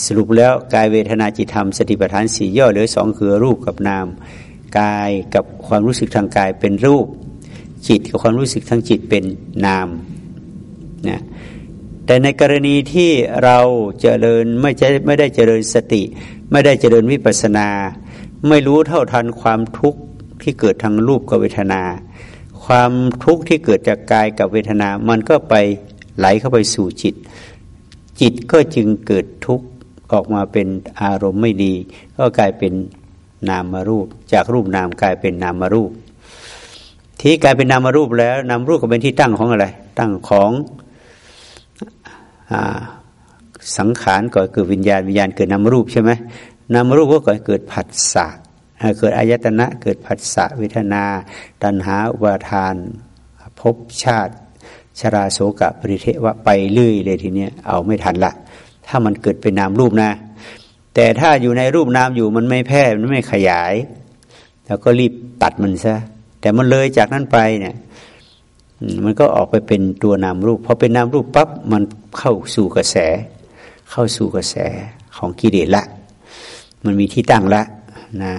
Speaker 1: สรุปแล้วกายเวทนาจิตธรรมสติปัฏฐานสี่ย่อเหลือสองคือรูปกับนาม กายกับความรู้สึกทางกายเป็นรูป จิตกับความรู้สึกทางจิตเป็นนามนะ แต่ในกรณีที่เราเจริญไม่ใช่ไม่ได้เจริญสติ ไม่ได้เจริญวิปัสนา ไม่รู้เท่าทันความทุกข์ที่เกิดทางรูปกับเวทนา ความทุกข์ที่เกิดจากกายกับเวทนา มันก็ไปไหลเข้าไปสู่จิต จิตก็จึงเกิดทุกข์ออกมาเป็นอารมณ์ไม่ดี ก็กลายเป็นนามารูป จากรูปนามกลายเป็นนามารูป ที่กลายเป็นนามารูปแล้วนามรูปก็เป็นที่ตั้งของอะไร ตั้งของ สังขารก่อเกิดวิญญาณวิญญาณเกิดนามรูปใช่ไหมนามรูปก็ก่อเกิดผัสสะเกิดอายตนะเกิดผัสสะเวทนา ตัณหาอุปาทานภพชาติ ชราโสกะปริเทวะไปเรื่อยเลยทีเนี้ยเอาไม่ทันละ ถ้ามันเกิดเป็นนามรูปนะ แต่ถ้าอยู่ในรูปนามอยู่มันไม่แพร่มันไม่ขยายเราก็รีบตัดมันซะแต่มันเลยจากนั้นไปเนี่ย มันก็ออกไปเป็นตัวนามรูปพอเป็นนามรูปปั๊บมันเข้าสู่กระแส เข้าสู่กระแสของกิเลสละ มันมีที่ตั้งละนะ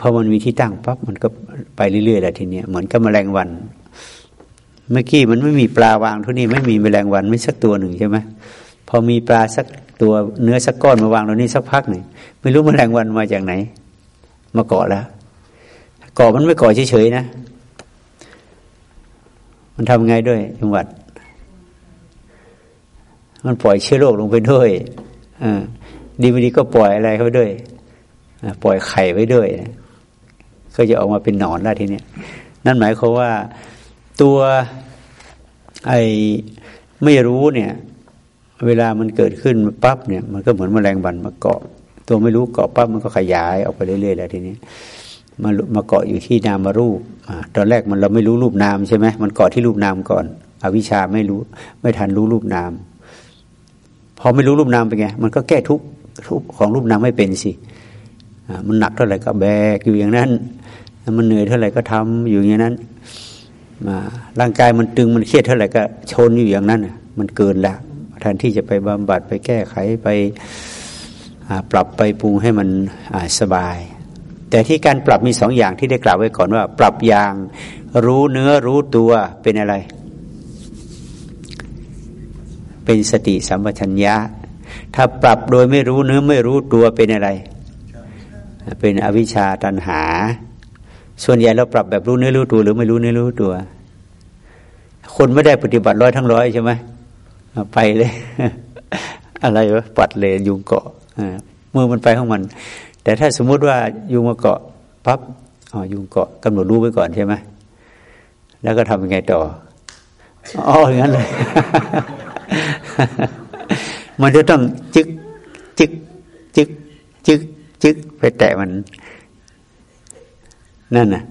Speaker 1: พอมันมีที่ตั้งปั๊บมันก็ไปเรื่อยๆแหละทีเนี้ยเหมือนกับแมลงวัน เมื่อกี้มันไม่มีปลาวางทุนี้ไม่มีแมลงวันไม่สักตัวหนึ่งใช่ไหมพอมีปลาสักตัวเนื้อสักก้อนมาวางตรงนี้สักพักหนึ่งไม่รู้มแมลงวันมาจากไหน มาเกาะแล้วเกาะมันไม่เกาะเฉยๆนะ มันทำไงด้วยจังหวัด มันปล่อยเชื้อโรคลงไปด้วยอดีไม่ดีก็ปล่อยอะไรเข้าไปด้วยปล่อยไข่ไว้ด้วย ก็จะออกมาเป็นหนอนแล้ทีนี้นั่นหมายความว่าตัวไอ้ไม่รู้เนี่ย เวลามันเกิดขึ้นปั๊บเนี่ย มันก็เหมือนแมลงวันมาเกาะ ตัวไม่รู้เกาะปั๊บมันก็ขยายออกไปเรื่อยๆแล้วทีนี้ มามาเกาะอยู่ที่นามารูปอตอนแรกมันเราไม่รู้รูปนามใช่ไหมมันเกาะที่รูปนามก่อน อวิชาไม่รู้ไม่ทันรู้รูปนาม พอไม่รู้รูปนามเป็นไงมันก็แก้ทุกทุกของรูปนามไม่เป็นสิมันหนักเท่าไหร่ก็แบกอยู่อย่างนั้นมันเหนื่อยเท่าไหร่ก็ทำอยู่อย่างนั้นมาร่างกายมันตึงมันเครียดเท่าไหร่ก็ชนอยู่อย่างนั้นมันเกินล้วแทนที่จะไปบำบัดไปแก้ไขไปปรับไปปรุงให้มันสบาย แต่ที่การปรับมีสองอย่างที่ได้กล่าวไว้ก่อนว่า ปรับอย่างรู้เนื้อรู้ตัวเป็นอะไร เป็นสติสัมปชัญญะ ถ้าปรับโดยไม่รู้เนื้อไม่รู้ตัวเป็นอะไร เป็นอวิชชาตันหา ส่วนใหญ่เราปรับแบบรู้เนื้อรู้ตัว หรือไม่รู้เนื้อรู้ตัว คนไม่ได้ปฏิบัติร้อยทั้งร้อยใช่ไหมไปเลย อะไรวะปัดเลยยุงเกาะเมื่อมันไปของมัน แต่ถ้าสมมุติว่ายุงมาเกาะปั๊บอ๋อยุงเกาะกำหนดรู้ไว้ก่อนใช่ไหมแล้วก็ทำยังไงต่ออ๋ออย่างนั้นเลย มันจะต้องจึกจึกจึกจึกจึกไปแตะมัน นั่นน่ะ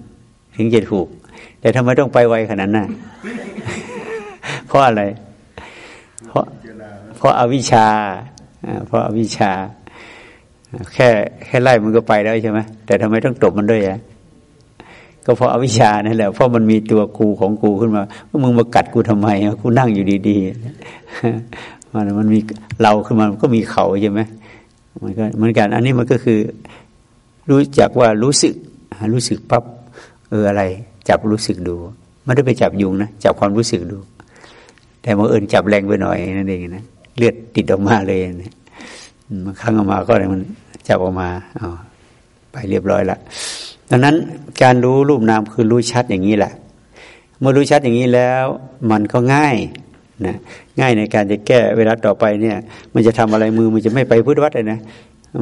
Speaker 1: ถึงจะถูก แต่ทำไมต้องไปไวขนาดนั้นเพราะอะไร เพราะเพราะอาวิชชาเพราะอาวิชชา แค่แค่ไล่มันก็ไปแล้วใช่ไหมแต่ทำไมต้องตบมันด้วยอะก็เพราะอวิชชานั่นแหละเพราะมันมีตัวกูของกูขึ้นมาว่ามึงมากัดกูทำไมกูนั่งอยู่ดีๆมันมันมีเราขึ้นมามนก็มีเขาใช่ไหมมันก็เหมือนกัน อันนี้มันก็คือรู้จักว่ารู้สึก รู้สึกปั๊บเอออะไร จับรู้สึกดูไม่ได้ไปจับยุงนะจับความรู้สึกดู แต่เมื่อเอิญจับแรงไปหน่อยนั่นเองนะเลือดติดออกมาเลยนะมันข้างออกมาก็เลยมัน จับออกมาอ๋อไปเรียบร้อยละดังนั้นการรู้รูปนามคือรู้ชัดอย่างนี้แหละ เมื่อรู้ชัดอย่างนี้แล้ว มันก็ง่ายนะง่ายในการจะแก้เวลาต่อไปเนี่ย มันจะทำอะไรมือมันจะไม่ไปพุทวัดเลยนะ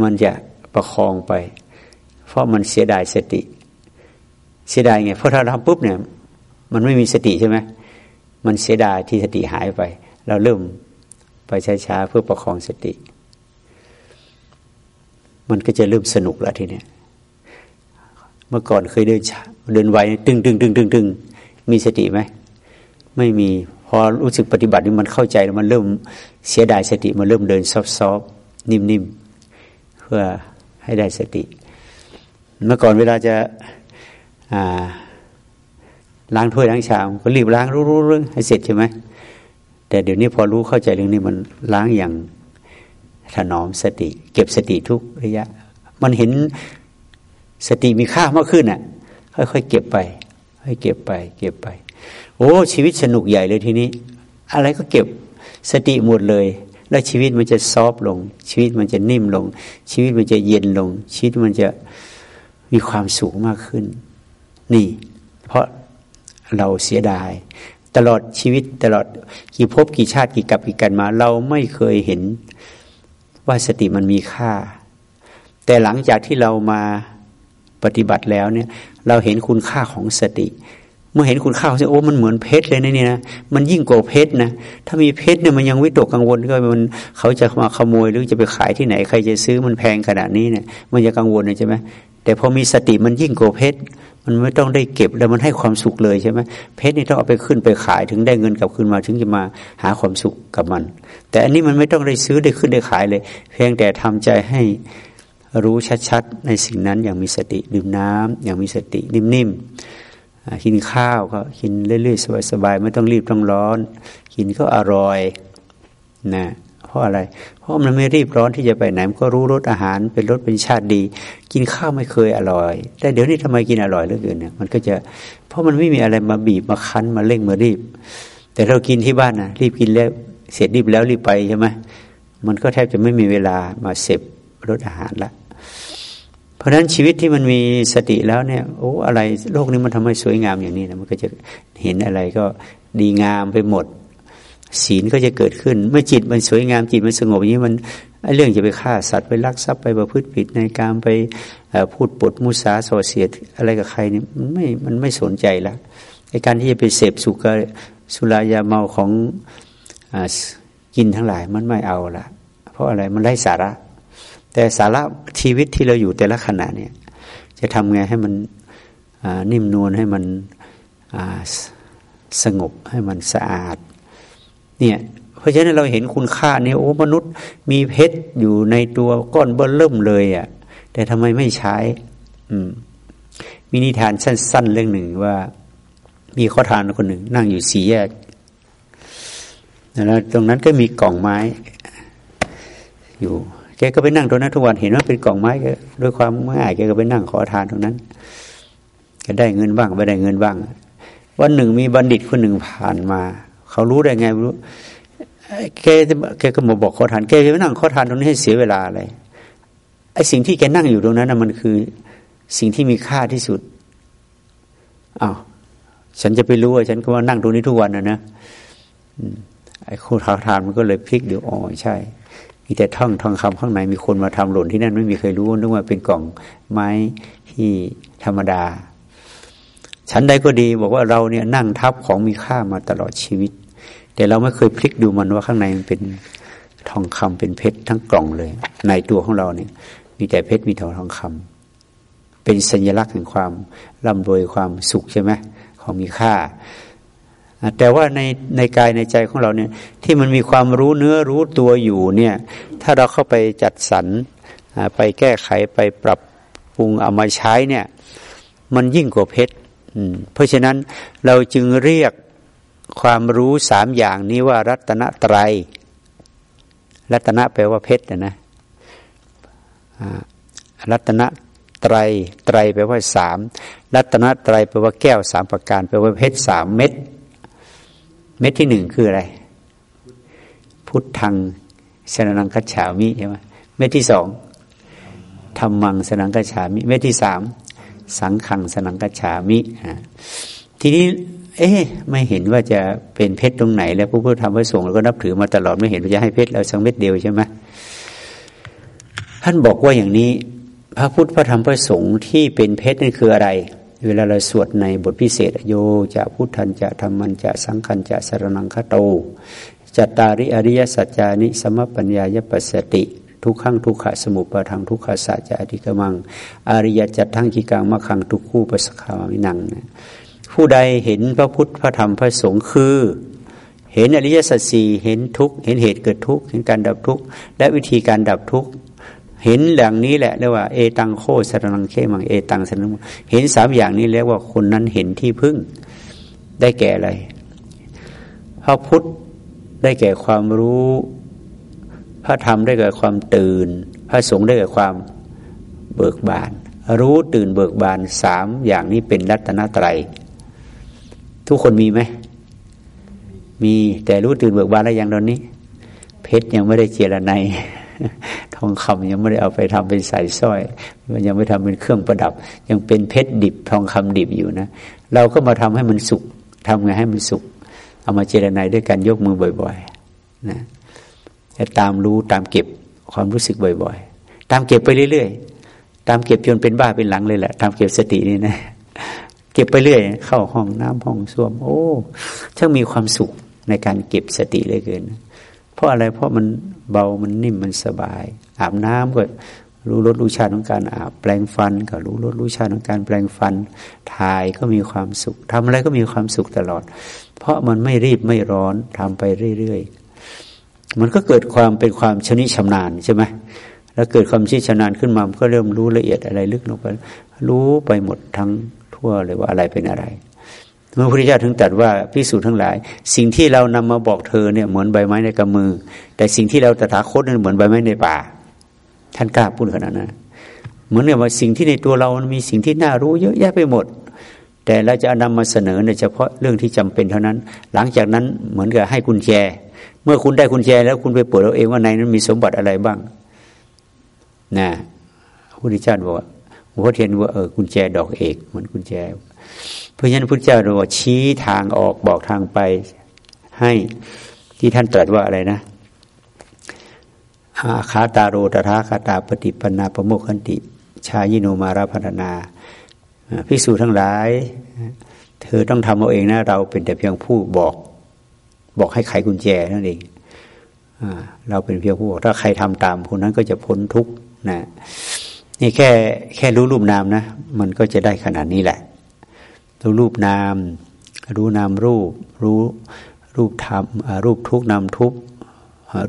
Speaker 1: มันจะประคองไป เพราะมันเสียดายสติ เสียดายไงเพราะถ้าทำปุ๊บเนี่ย มันไม่มีสติใช่ไหมมันเสียดายที่สติหายไป เราเริ่มไปช้าๆเพื่อประคองสติ มันก็จะเริ่มสนุกแล้วทีเนี้ยมื่อก่อนเคยเดินเดินไวตึงตึงตึงตึงตึงมีสติไหมไม่มีพอรู้สึกปฏิบัตินี่มันเข้าใจมันเริ่มเสียดายสติมันเริ่มเดินซอฟซอฟนิ่มๆเพื่อให้ได้สติ เมื่อก่อนเวลาจะล้างถ้วยล้างชามก็รีบล้างรู้ๆเรื่องให้เสร็จใช่ไหมแต่เดี๋ยวนี้พอรู้เข้าใจเรื่องนี้มันล้างอย่าง ถนอมสติ เก็บสติทุกระยะ มันเห็นสติมีค่ามากขึ้นอะ ค่อยๆเก็บไปค่อยเก็บไป เก็บไป โอ้ชีวิตสนุกใหญ่เลยทีนี้ อะไรก็เก็บสติหมดเลย แล้วชีวิตมันจะซอฟลง ชีวิตมันจะนิ่มลง ชีวิตมันจะเย็นลง ชีวิตมันจะมีความสุขมากขึ้น นี่ เพราะเราเสียดาย ตลอดชีวิตตลอดกี่ภพกี่ชาติกี่กับกี่กันมา เราไม่เคยเห็น ว่าสติมันมีค่า แต่หลังจากที่เรามาปฏิบัติแล้วเนี่ย เราเห็นคุณค่าของสติ เมื่อเห็นคุณค่าของโอ้มันเหมือนเพชรเลยนะเนี่ยนะมันยิ่งกว่าเพชรนะถ้ามีเพชรเนี่ยมันยังวิตกกังวลก็มันเขาจะมาขโมยหรือจะไปขายที่ไหนใครจะซื้อมันแพงขนาดนี้เนี่ย มันจะกังวลใช่ไหมแต่พอมีสติมันยิ่งกว่าเพชร มันไม่ต้องได้เก็บแล้วมันให้ความสุขเลยใช่ไหมเพชรนี่ต้องเอาไปขึ้นไปขายถึงได้เงินกลับคืนมาถึงจะมาหาความสุขกับมัน แต่อันนี้มันไม่ต้องได้ซื้อได้ขึ้นได้ขายเลย เพียงแต่ทำใจให้รู้ชัดๆในสิ่งนั้นอย่างมีสติดื่มน้ำอย่างมีสตินิ่มๆกินข้าวก็กินเรื่อยๆสบายๆไม่ต้องรีบต้องร้อน กินก็อร่อยนะเพราะอะไร เพราะมันไม่รีบร้อนที่จะไปไหนมันก็รู้รสอาหารเป็นรสเป็นชาติดี กินข้าวไม่เคยอร่อย แต่เดี๋ยวนี้ทำไมกินอร่อยเหลือเกินเนี่ยมันก็จะเพราะมันไม่มีอะไรมาบีบมาคั้นมาเร่งมารีบ แต่เรากินที่บ้านนะรีบกินแล้วเสร็จรีบแล้วรีบไปใช่ไหมมันก็แทบจะไม่มีเวลามาเสพรสอาหารละเพราะฉะนั้นชีวิตที่มันมีสติแล้วเนี่ยโอ้อะไรโลกนี้มันทำให้สวยงามอย่างนี้นะมันก็จะเห็นอะไรก็ดีงามไปหมด ศีลก็จะเกิดขึ้น เมื่อจิตมันสวยงามจิตมันสงบอย่างนี้มันเรื่องจะไปฆ่าสัตว์ไปลักทรัพย์ไปประพฤติผิดในการไปพูดปดมุสาโสเสียดอะไรกับใครนี่มันไม่มันไม่สนใจละในการที่จะไปเสพสุกสุรายาเมาของอกินทั้งหลายมันไม่เอาละเพราะอะไรมันไร้สาระ แต่สาระชีวิตที่เราอยู่แต่ละขณะเนี่ย จะทำไงให้มันนิ่มนวลให้มันสงบให้มันสะอาด เนี่ยพราะฉะนั้นเราเห็นคุณค่าเนี่ยโอ้มนุษย์มีเพชรอยู่ในตัวก้อนเบิ้ลเริ่มเลยอะ่ะ แต่ทำไมไม่ใช้ อืมมีนิทานสั้น ๆ เรื่องหนึ่งว่า มีข้อทานคนหนึ่ง นั่งอยู่สี่แยกแล้วตรงนั้นก็มีกล่องไม้ อยู่แกก็ไปนั่งตรงนั้นทุกวันเห็นว่าเป็นกล่องไม้ก็ด้วยความง่ายแกก็ไปนั่งขอทานตรงนั้นก็ได้เงินบ้างไม่ได้เงินบ้าง วันหนึ่งมีบัณฑิตคนหนึ่งผ่านมา เขารู้ได้ไงไม่รู้แกแกก็มาบอกขอทานแกไปนั่งขอทานตรงนี้ให้เสียเวลาอะไรไอ้สิ่งที่แกนั่งอยู่ตรงนั้นนะมันคือสิ่งที่มีค่าที่สุดอ้าวฉันจะไปรู้ว่าฉันก็ว่านั่งตรงนี้ทุกวันนะนะไอ้คู่ทาทานมันก็เลยพลิกเดูอ๋อใช่ มีแต่ท่องทองคำข้างในมีคนมาทำหล่นที่นั่นไม่มีใครรู้นึกว่าเป็นกล่องไม้ที่ธรรมดา ฉันใดก็ดีบอกว่าเราเนี่ยนั่งทับของมีค่ามาตลอดชีวิต แต่เราไม่เคยพลิกดูมันว่าข้างในมันเป็นทองคำเป็นเพชรทั้งกล่องเลย ในตัวของเราเนี่ย มีแต่เพชรมีแต่ทองคำเป็นสัญลักษณ์แห่งความร่ำรวยความสุขใช่ไหมของมีค่า แต่ว่าในในกายในใจของเราเนี่ย ที่มันมีความรู้เนื้อรู้ตัวอยู่เนี่ย ถ้าเราเข้าไปจัดสรรไปแก้ไขไปปรับปรุงเอามาใช้เนี่ย มันยิ่งกว่าเพชรเพราะฉะนั้นเราจึงเรียก ความรู้สามอย่างนี้ว่ารัตนตรยัย รัตนะแปลว่าเพชรนะรัตนไตรไตรแปลว่าสามรัตนตรัยแปลว่าแก้วสามประการแปลว่าเพชรสามเม็ดเม็ดที่หนึ่งคืออะไร พุทธังสนังคัจฉามิใช่ไหมเม็ดที่สองธรรมังสนังคัจฉามิ เม็ดที่สามสังขังสนังคัจฉามิทีนี้ เอ๊ะไม่เห็นว่าจะเป็นเพชรตรงไหน แล้วพระพุทธธรรมพระสงฆ์เราก็นับถือมาตลอดไม่เห็นว่าจะให้เพชรเราสังเม็ดเดียวใช่ไหมท่านบอกว่าอย่างนี้ พระพุทธพระธรรมพระสงฆ์ที่เป็นเพชรนั่นคืออะไร เวลาเราสวดในบทพิเศษโยจะพุทธันจะธรรมันจะสังขันจะสรนังคโตจัตตาริอริยสัจจานิสมปัญญายปัสสติ ทุกขังทุกขะสมุปะทังทุกขะสัจจะอธิกมัง อริยจัตทั้งกิกังมะขังทุกคู่ปัสขาวมินัง ผู้ใดเห็นพระพุทธพระธรรมพระสงฆ์คือ เห็นอริยสัจสี่เห็นทุกเห็นเหตุเกิดทุกเห็นการดับทุกและวิธีการดับทุกเห็นอย่างนี้แหละเรียกว่าเอตังโคสรนังเคมังเอตังสนังเห็นสามอย่างนี้แล้วว่าคนนั้นเห็นที่พึ่งได้แก่อะไรพระพุทธได้แก่ความรู้ พระธรรมได้แก่ความตื่น พระสงฆ์ได้แก่ความเบิกบาน รู้ตื่นเบิกบานสามอย่างนี้เป็นรัตนตรัย ทุกคนมีไหม มีแต่รู้ตื่นเบิกบานแล้วยังตอนนี้ เพชรยังไม่ได้เจรไนทองคำยังไม่ได้เอาไปทำเป็นสายสร้อย มันยังไม่ทำเป็นเครื่องประดับ ยังเป็นเพชรดิบทองคำดิบอยู่นะ เราก็มาทำให้มันสุกทำไงให้มันสุกเอามาเจรนายด้วยการยกมือบ่อยๆนะจะตามรู้ตามเก็บความรู้สึกบ่อย ๆ ตามเก็บไปเรื่อยๆ ตามเก็บจนเป็นบ้าเป็นหลังเลยแหละ ตามเก็บสตินี่นะ เก็บไปเรื่อย เข้าห้องน้ำห้องส้วม โอ้ช่างมีความสุขในการเก็บสติเลยเกิน เพราะอะไรเพราะมันเบามันนิ่มมันสบาย อาบน้ำก็รู้รสรู้ชาติของการอาบแปลงฟัน ก็รู้รสรู้ชาติของการแปลงฟันถ่ายก็มีความสุขทำอะไรก็มีความสุขตลอด เพราะมันไม่รีบไม่ร้อนทำไปเรื่อยๆมันก็เกิดความเป็นความชนิชำนาญใช่ไหมแล้วเกิดความชิชำนาญขึ้นมามันก็เริ่มรู้ละเอียดอะไรลึกลงไปรู้ไปหมดทั้ง ทั่วเลยว่าอะไรเป็นอะไรพระพุทธเจ้าถึงตรัสว่าพิสูจน์ทั้งหลาย สิ่งที่เรานำมาบอกเธอเนี่ยเหมือนใบไม้ในกำมือ แต่สิ่งที่เราตถาคตนั้นเหมือนใบไม้ในป่า ท่านกล้าพูดขนาดนั้นเหมือนกับว่าสิ่งที่ในตัวเรามันมีสิ่งที่น่ารู้เยอะแยะไปหมด แต่เราจะนำมาเสนอในเฉพาะเรื่องที่จำเป็นเท่านั้น หลังจากนั้นเหมือนกับให้กุญแจ เมื่อคุณได้กุญแจแล้วคุณไปเปิดเอาเองว่าในนั้นมีสมบัติอะไรบ้างนะพระพุทธเจ้าบอกว่า หลวงพ่อเทียนว่าเออกุญแจดอกเอกเหมือนกุญแจ เพราะฉะนั้นพุทธเจ้าเราชี้ทางออกบอกทางไปให้ที่ท่านตรัสว่าอะไรนะอาคาตาโรตถาคาตาปฏิปนาประโมคขันติ ชายิโนมาราพัฒนาพิสูจทั้งหลาย เธอต้องทำเอาเองนะ เราเป็นแต่เพียงผู้บอก บอกให้ไขกุญแจนั่นเองเราเป็นเพียงผู้บอกถ้าใครทำตามคนนั้นก็จะพ้นทุกข์นะ นี่แค่แค่รู้รูปนามนะ มันก็จะได้ขนาดนี้แหละ รู้รูปนาม รู้นามรูป รู้รูปธรรมรูปทุกนามทุก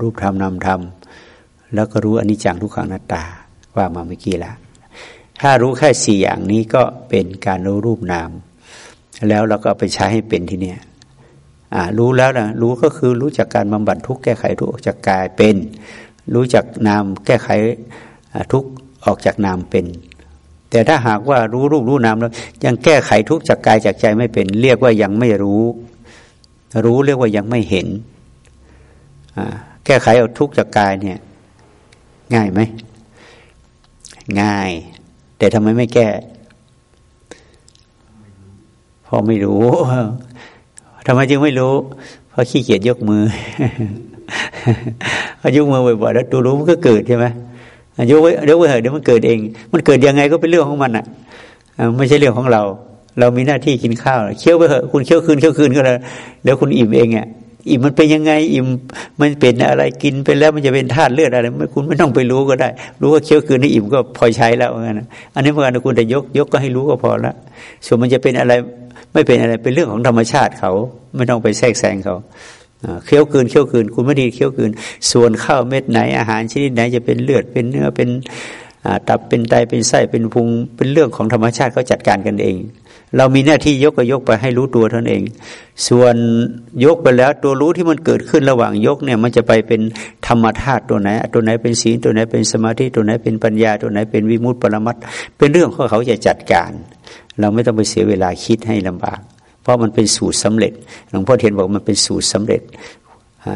Speaker 1: รูปธรรมนามธรรม แล้วก็รู้อนิจจังทุกขังนัตตาว่ามาเมื่อกี้ละถ้ารู้แค่สี่อย่างนี้ก็เป็นการรู้รูปนาม แล้วเราก็ไปใช้ให้เป็นที่เนี้ยรู้แล้วนะรู้ก็คือรู้จากการบำบัดทุกแก้ไขทุกออกจากกายเป็น รู้จักนามแก้ไขทุก ออกจากนามเป็น แต่ถ้าหากว่ารู้รูปรู้นามแล้ว ยังแก้ไขทุกจากกายจากใจไม่เป็น เรียกว่ายังไม่รู้ รู้เรียกว่ายังไม่เห็นแก้ไขเอาทุกจากกายเนี่ย ง่ายไหมง่าย แต่ทำไมไม่แก้พอไม่รู้ทำไมจึงไม่รู้ เพราะขี้เกียจยกมือพอยกมือบ่อยๆแล้วตัวรู้มันก็เกิดใช่ไหม ยกไว้ยกไว้เถอะเดี๋ยวมันเกิดเอง มันเกิดยังไงก็เป็นเรื่องของมันอะไม่ใช่เรื่องของเรา เรามีหน้าที่กินข้าวเคี้ยวไปเถอะคุณเคี้ยวคืนเคี้ยวคืนก็แล้วเดี๋ยวคุณอิ่มเองอะอิ่มมันเป็นยังไง อิ่มมันเป็นอะไรกินไปแล้วมันจะเป็นธาตุเลือดอะไรไม่คุณไม่ต้องไปรู้ก็ได้ รู้ว่าเคี้ยวคืนนี้อิ่มก็พอใช้แล้วเหมือนอันนี้เมื่อกันคุณแต่ยกยกก็ให้รู้ก็พอละส่วนมันจะเป็นอะไรไม่เป็นอะไรเป็นเรื่องของธรรมชาติเขา ไม่ต้องไปแทรกแซงเขา เคี้ยวคืนเคี้ยวคืนคุณไม่ดีเคี้ยวคืน ส่วนข้าวเม็ดไหนอาหารชนิดไหนจะเป็นเลือดเป็นเนื้อเป็นตับเป็นไตเป็นไส้เป็นพุงเป็นเรื่องของธรรมชาติเขาจัดการกันเอง เรามีหน้าที่ยกก็ยกไปให้รู้ตัวท่านเอง ส่วนยกไปแล้วตัวรู้ที่มันเกิดขึ้นระหว่างยกเนี่ยมันจะไปเป็นธรรมธาตุตัวไหน ตัวไหนเป็นศีลตัวไหนเป็นสมาธิตัวไหนเป็นปัญญา ตัวไหนเป็นวิมุตติปรมัตเป็นเรื่องของเขาจะจัดการ เราไม่ต้องไปเสียเวลาคิดให้ลำบาก เพราะมันเป็นสูตรสำเร็จหลวงพ่อเทียนบอกมันเป็นสูตรสำเร็จ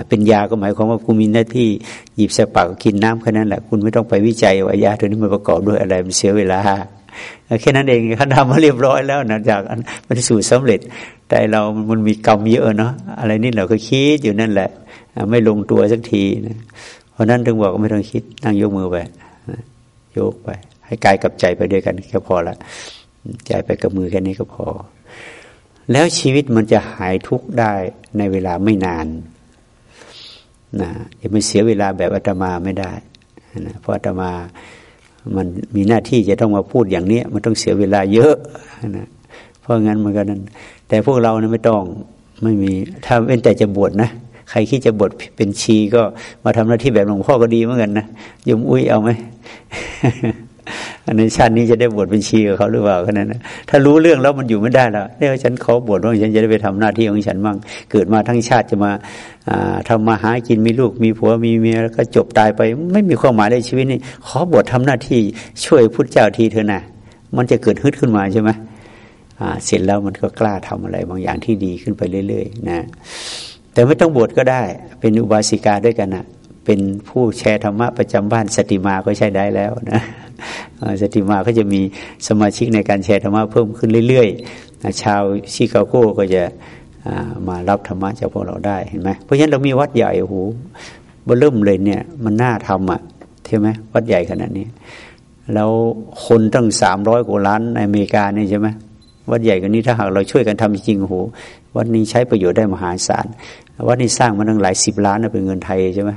Speaker 1: เป็นยาก็หมายความว่าคุณมีหน้าที่หยิบใส่ปากกินน้ำแค่นั้นแหละคุณไม่ต้องไปวิจัยว่ายาตัวนี้มันประกอบด้วยอะไรมันเสียเวลาแค่นั้นเองเขาทำมาเรียบร้อยแล้วนะจากมันสูตรสำเร็จ แต่เรามันมีกรรมเยอะเนาะอะไรนี่เราก็คิดอยู่นั่นแหละ ไม่ลงตัวสักทีนะเพราะนั้นถึงบอกไม่ต้องคิดนั่งยกมือไปยกไป ให้กายกับใจไปด้วยกันแค่พอละใจไปกับมือแค่นี้ก็พอ แล้วชีวิตมันจะหายทุกข์ได้ในเวลาไม่นานนะอย่าไปเสียเวลาแบบอาตมาไม่ได้นะเพราะอาตมามันมีหน้าที่จะต้องมาพูดอย่างนี้มันต้องเสียเวลาเยอะนะเพราะงั้นมันก็นั้น แต่พวกเรานะไม่ต้องไม่มีถ้าเป็นแต่จะบวชนะใครคิดจะบวชเป็นชีก็มาทำหน้าที่แบบหลวงพ่อก็ดีเหมือนกันนะยมอุ้ยเอาไหม ในนี้ชาตินี้จะได้บวชเป็นชีกับเขาหรือเปล่าแค่นั้นนะถ้ารู้เรื่องแล้วมันอยู่ไม่ได้แล้วเนี่ยฉันขอบวชว่าฉันจะได้ไปทำหน้าที่ของฉันมั่งเกิดมาทั้งชาติจะมาทำมาหากินมีลูกมีผัวมีเมียแล้วก็จบตายไป ไม่มีความหมายในชีวิตนี้ขอบวชทาหน้าที่ช่วยพุทธเจ้าทีเถอะนะมันจะเกิดฮึดขึ้นมาใช่ไหมเสร็จแล้วมันก็กล้าทำอะไรบางอย่างที่ดีขึ้นไปเรื่อย ๆ นะ แต่ไม่ต้องบวชก็ได้ เป็นอุบาสิกาด้วยกันนะ เป็นผู้แชร์ธรรมะประจำบ้านสติมาก็ใช้ได้แล้วนะสติมาก็จะมีสมาชิกในการแชร์ธรรมะเพิ่มขึ้นเรื่อยๆชาวชิคาโกก็จะมารับธรรมะจากพวกเราได้เห็นไหมเพราะฉะนั้นเรามีวัดใหญ่โอ้โหบเริ่มเลยเนี่ยมันน่าทำอะใช่ไหมวัดใหญ่ขนาดนี้ แล้วคนตั้งสามร้อยกว่าล้านในอเมริกานี่ใช่ไหมวัดใหญ่กันนี้ถ้าหากเราช่วยกันทำจริงโอ้โหวัดนี้ใช้ประโยชน์ได้มหาศาลวัดนี้สร้างมาตั้งหลายสิบล้านนะเป็นเงินไทยใช่ไหม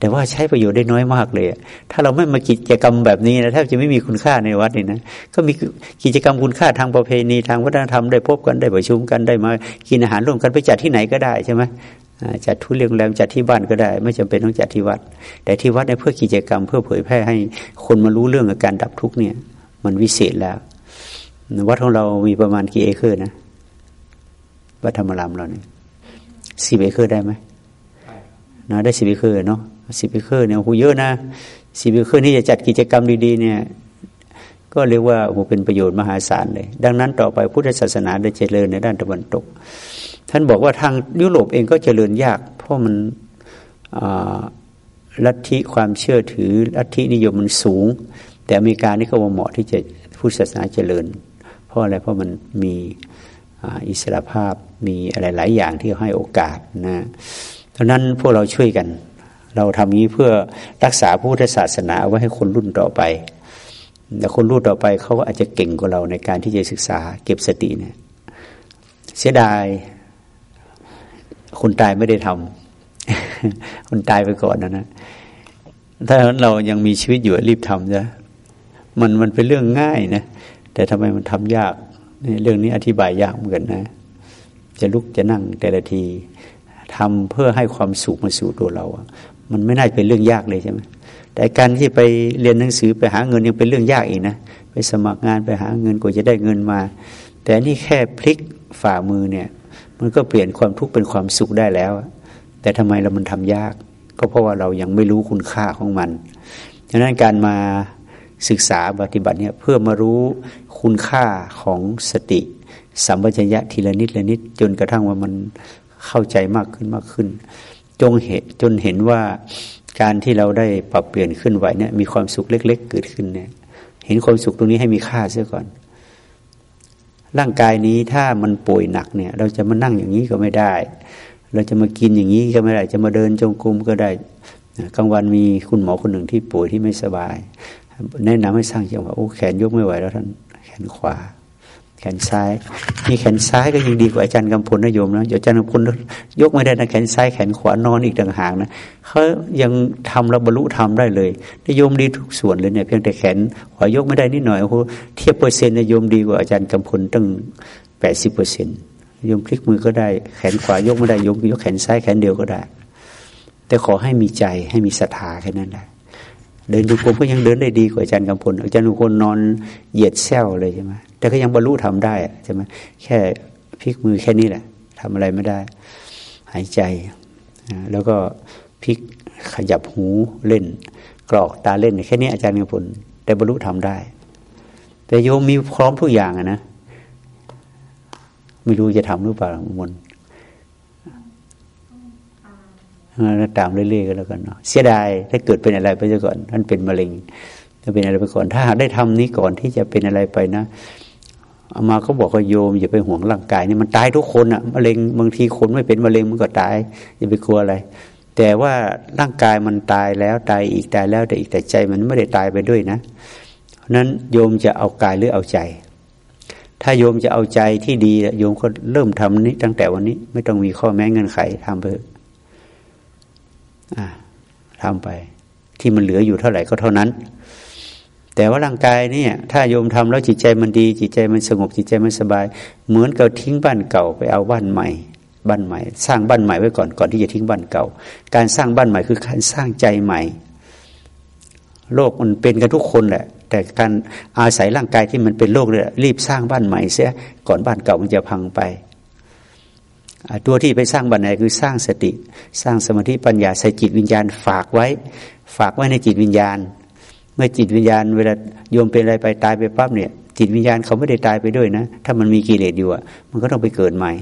Speaker 1: แต่ว่าใช้ประโยชน์ได้น้อยมากเลย ถ้าเราไม่มากิจกรรมแบบนี้นะแทบจะไม่มีคุณค่าในวัดนี่นะ ก็มีกิจกรรมคุณค่าทางประเพณีทางวัฒนธรรมได้พบกันได้ประชุมกันได้มากินอาหารร่วมกันไปจัดที่ไหนก็ได้ใช่ไหมจัดที่โรงแรมจัดที่บ้านก็ได้ ไม่จำเป็นต้องจัดที่วัด แต่ที่วัดเนี่ยเพื่อกิจกรรม เพื่อเผยแพร่ให้คนมารู้เรื่องการดับทุกข์เนี่ย มันวิเศษแล้ว วัดของเรามีประมาณกี่เอเคอร์นะวัดธรรมารามเราเนี่ยสิบเอเคอร์ได้ไหมนะได้สิบเอเคอร์เนาะ สิบเอเคอร์เนี่ยโหเยอะนะสิบเอเคอร์นี่จะจัดกิจกรรมดีๆเนี่ยก็เรียกว่าโหเป็นประโยชน์มหาศาลเลย ดังนั้นต่อไปพุทธศาสนาได้เจริญในด้านตะวันตก ท่านบอกว่าทางยุโรปเองก็เจริญยาก เพราะมันลัทธิความเชื่อถือลัทธินิยมมันสูง แต่อเมริกานี่ก็ว่าเหมาะที่จะพุทธศาสนาเจริญ เพราะอะไรเพราะมันมีอิสระภาพมีอะไรหลายอย่างที่ให้โอกาสนะเพราะนั้นพวกเราช่วยกัน เราทำนี้เพื่อรักษาพุทธศาสนาไว้ให้คนรุ่นต่อไปแต่คนรุ่นต่อไปเขาก็อาจจะเก่งกว่าเราในการที่จะศึกษาเก็บสติเนี่ย เสียดายคนตายไม่ได้ทำคนตายไปก่อนนะนะถ้าเรายังมีชีวิตอยู่รีบทำนะมันมันเป็นเรื่องง่ายนะแต่ทำไมมันทำยากเรื่องนี้อธิบายยากเหมือนกันนะ จะลุกจะนั่งแต่ละทีทำเพื่อให้ความสุขมาสู่ตัวเรา มันไม่น่าเป็นเรื่องยากเลยใช่ไหมแต่การที่ไปเรียนหนังสือไปหาเงินยังเป็นเรื่องยากอีกนะไปสมัครงานไปหาเงินกว่าจะได้เงินมา แต่นี่แค่พลิกฝ่ามือเนี่ย มันก็เปลี่ยนความทุกข์เป็นความสุขได้แล้ว แต่ทำไมเรามันทำยาก ก็เพราะว่าเรายังไม่รู้คุณค่าของมันดังนั้นการมาศึกษาปฏิบัติเนี่ยเพื่อมารู้คุณค่าของสติ สัมปชัญญะทีละนิดละนิดจนกระทั่งว่ามันเข้าใจมากขึ้นมากขึ้น จงเห็นจนเห็นว่าการที่เราได้ปรับเปลี่ยนขึ้นไหวเนี่ยมีความสุขเล็ก ๆ เกิดขึ้นเนี่ย เห็นความสุขตรงนี้ให้มีค่าเสียก่อน ร่างกายนี้ถ้ามันป่วยหนักเนี่ย เราจะมานั่งอย่างนี้ก็ไม่ได้ เราจะมากินอย่างนี้ก็ไม่ได้ จะมาเดินจงกรมก็ได้กลางวันมีคุณหมอคนหนึ่งที่ป่วยที่ไม่สบาย แนะนำให้สร้างจังหวะโอ้แขนยกไม่ไหวแล้วท่านแขนขวา แขนซ้ายนี่แขนซ้ายก็ยังดีกว่าอาจารย์กำพลนะโยมนะอาจารย์กำพลยกไม่ได้นะแขนซ้ายแขนขวานอนอีกต่างหากนะเขายังทำระบรรลุทำได้เลยนโยมดีทุกส่วนเลยเนี่ยเพียงแต่แขนขวายกไม่ได้นิดหน่อยโอ้โหเทียบเปอร์เซ็นต์นโยมดีกว่าอาจารย์กำพลตั้งแปดสิบเปอร์เซ็นต์โยมพลิกมือก็ได้ แขนขวายกไม่ได้โยมยกแขนซ้ายแขนเดียวก็ได้ แต่ขอให้มีใจให้มีศรัทธาแค่นั้นแหละเดินดูกรมก็ยังเดินได้ดีกว่าอาจารย์กำพลอาจารย์กำพลนอนเหยียดแซวเลยใช่ไหม แต่ก็ยังบรรลุทำได้ใช่ไหมแค่พลิกมือแค่นี้แหละทำอะไรไม่ได้ หายใจแล้วก็พลิกขยับหูเล่น กรอกตาเล่น แค่นี้อาจารย์กำพลแต่บรรลุทำได้ แต่โยมมีพร้อมทุกอย่างอะนะไม่รู้จะทำหรือเปล่ามนตามเรื่อยๆก็แล้วกันเนาะเสียดายถ้าเกิดเป็นอะไรไปซะก่อนท่านเป็นมะเร็งถ้าเป็นอะไรไปก่อน ถ้าหากได้ทำนี้ก่อนที่จะเป็นอะไรไปนะ เอามาเขาบอกว่าโยมอย่าไปห่วงร่างกายนี่มันตายทุกคนอะมะเร็งบางทีคนไม่เป็นมะเร็งมันก็ตายอย่าไปกลัวอะไร แต่ว่าร่างกายมันตายแล้วตายอีกตายแล้วแต่อีกแต่ใจมันไม่ได้ตายไปด้วยนะนั้นโยมจะเอากายหรือเอาใจ ถ้าโยมจะเอาใจที่ดีโยมก็เริ่มทำนี้ ตั้งแต่วันนี้ไม่ต้องมีข้อแม้เงื่อนไขทำไปทำไป ที่มันเหลืออยู่เท่าไหร่ก็เท่านั้น แต่ว่าร่างกายเนี่ยถ้าโยมทำแล้วจิตใจมันดี จิตใจมันสงบจิตใจมันสบาย เหมือนกับทิ้งบ้านเก่าไปเอาบ้านใหม่ บ้านใหม่ สร้างบ้านใหม่ไว้ก่อนก่อนที่จะทิ้งบ้านเก่า การสร้างบ้านใหม่คือการสร้างใจใหม่ โลกมันเป็นกันทุกคนแหละ แต่การอาศัยร่างกายที่มันเป็นโลกเนี่ยรีบสร้างบ้านใหม่เสียก่อนบ้านเก่ามันจะพังไปตัวที่ไปสร้างบันไดคือสร้างสติ สร้างสมาธิปัญญาใส่จิตวิญญาณฝากไว้ ฝากไว้ในจิตวิญญาณ เมื่อจิตวิญญาณเวลาโยมเป็นอะไรไปตายไปปั๊บเนี่ย จิตวิญญาณเขาไม่ได้ตายไปด้วยนะ ถ้ามันมีกิเลสอยู่อะ มันก็ต้องไปเกิดใหม่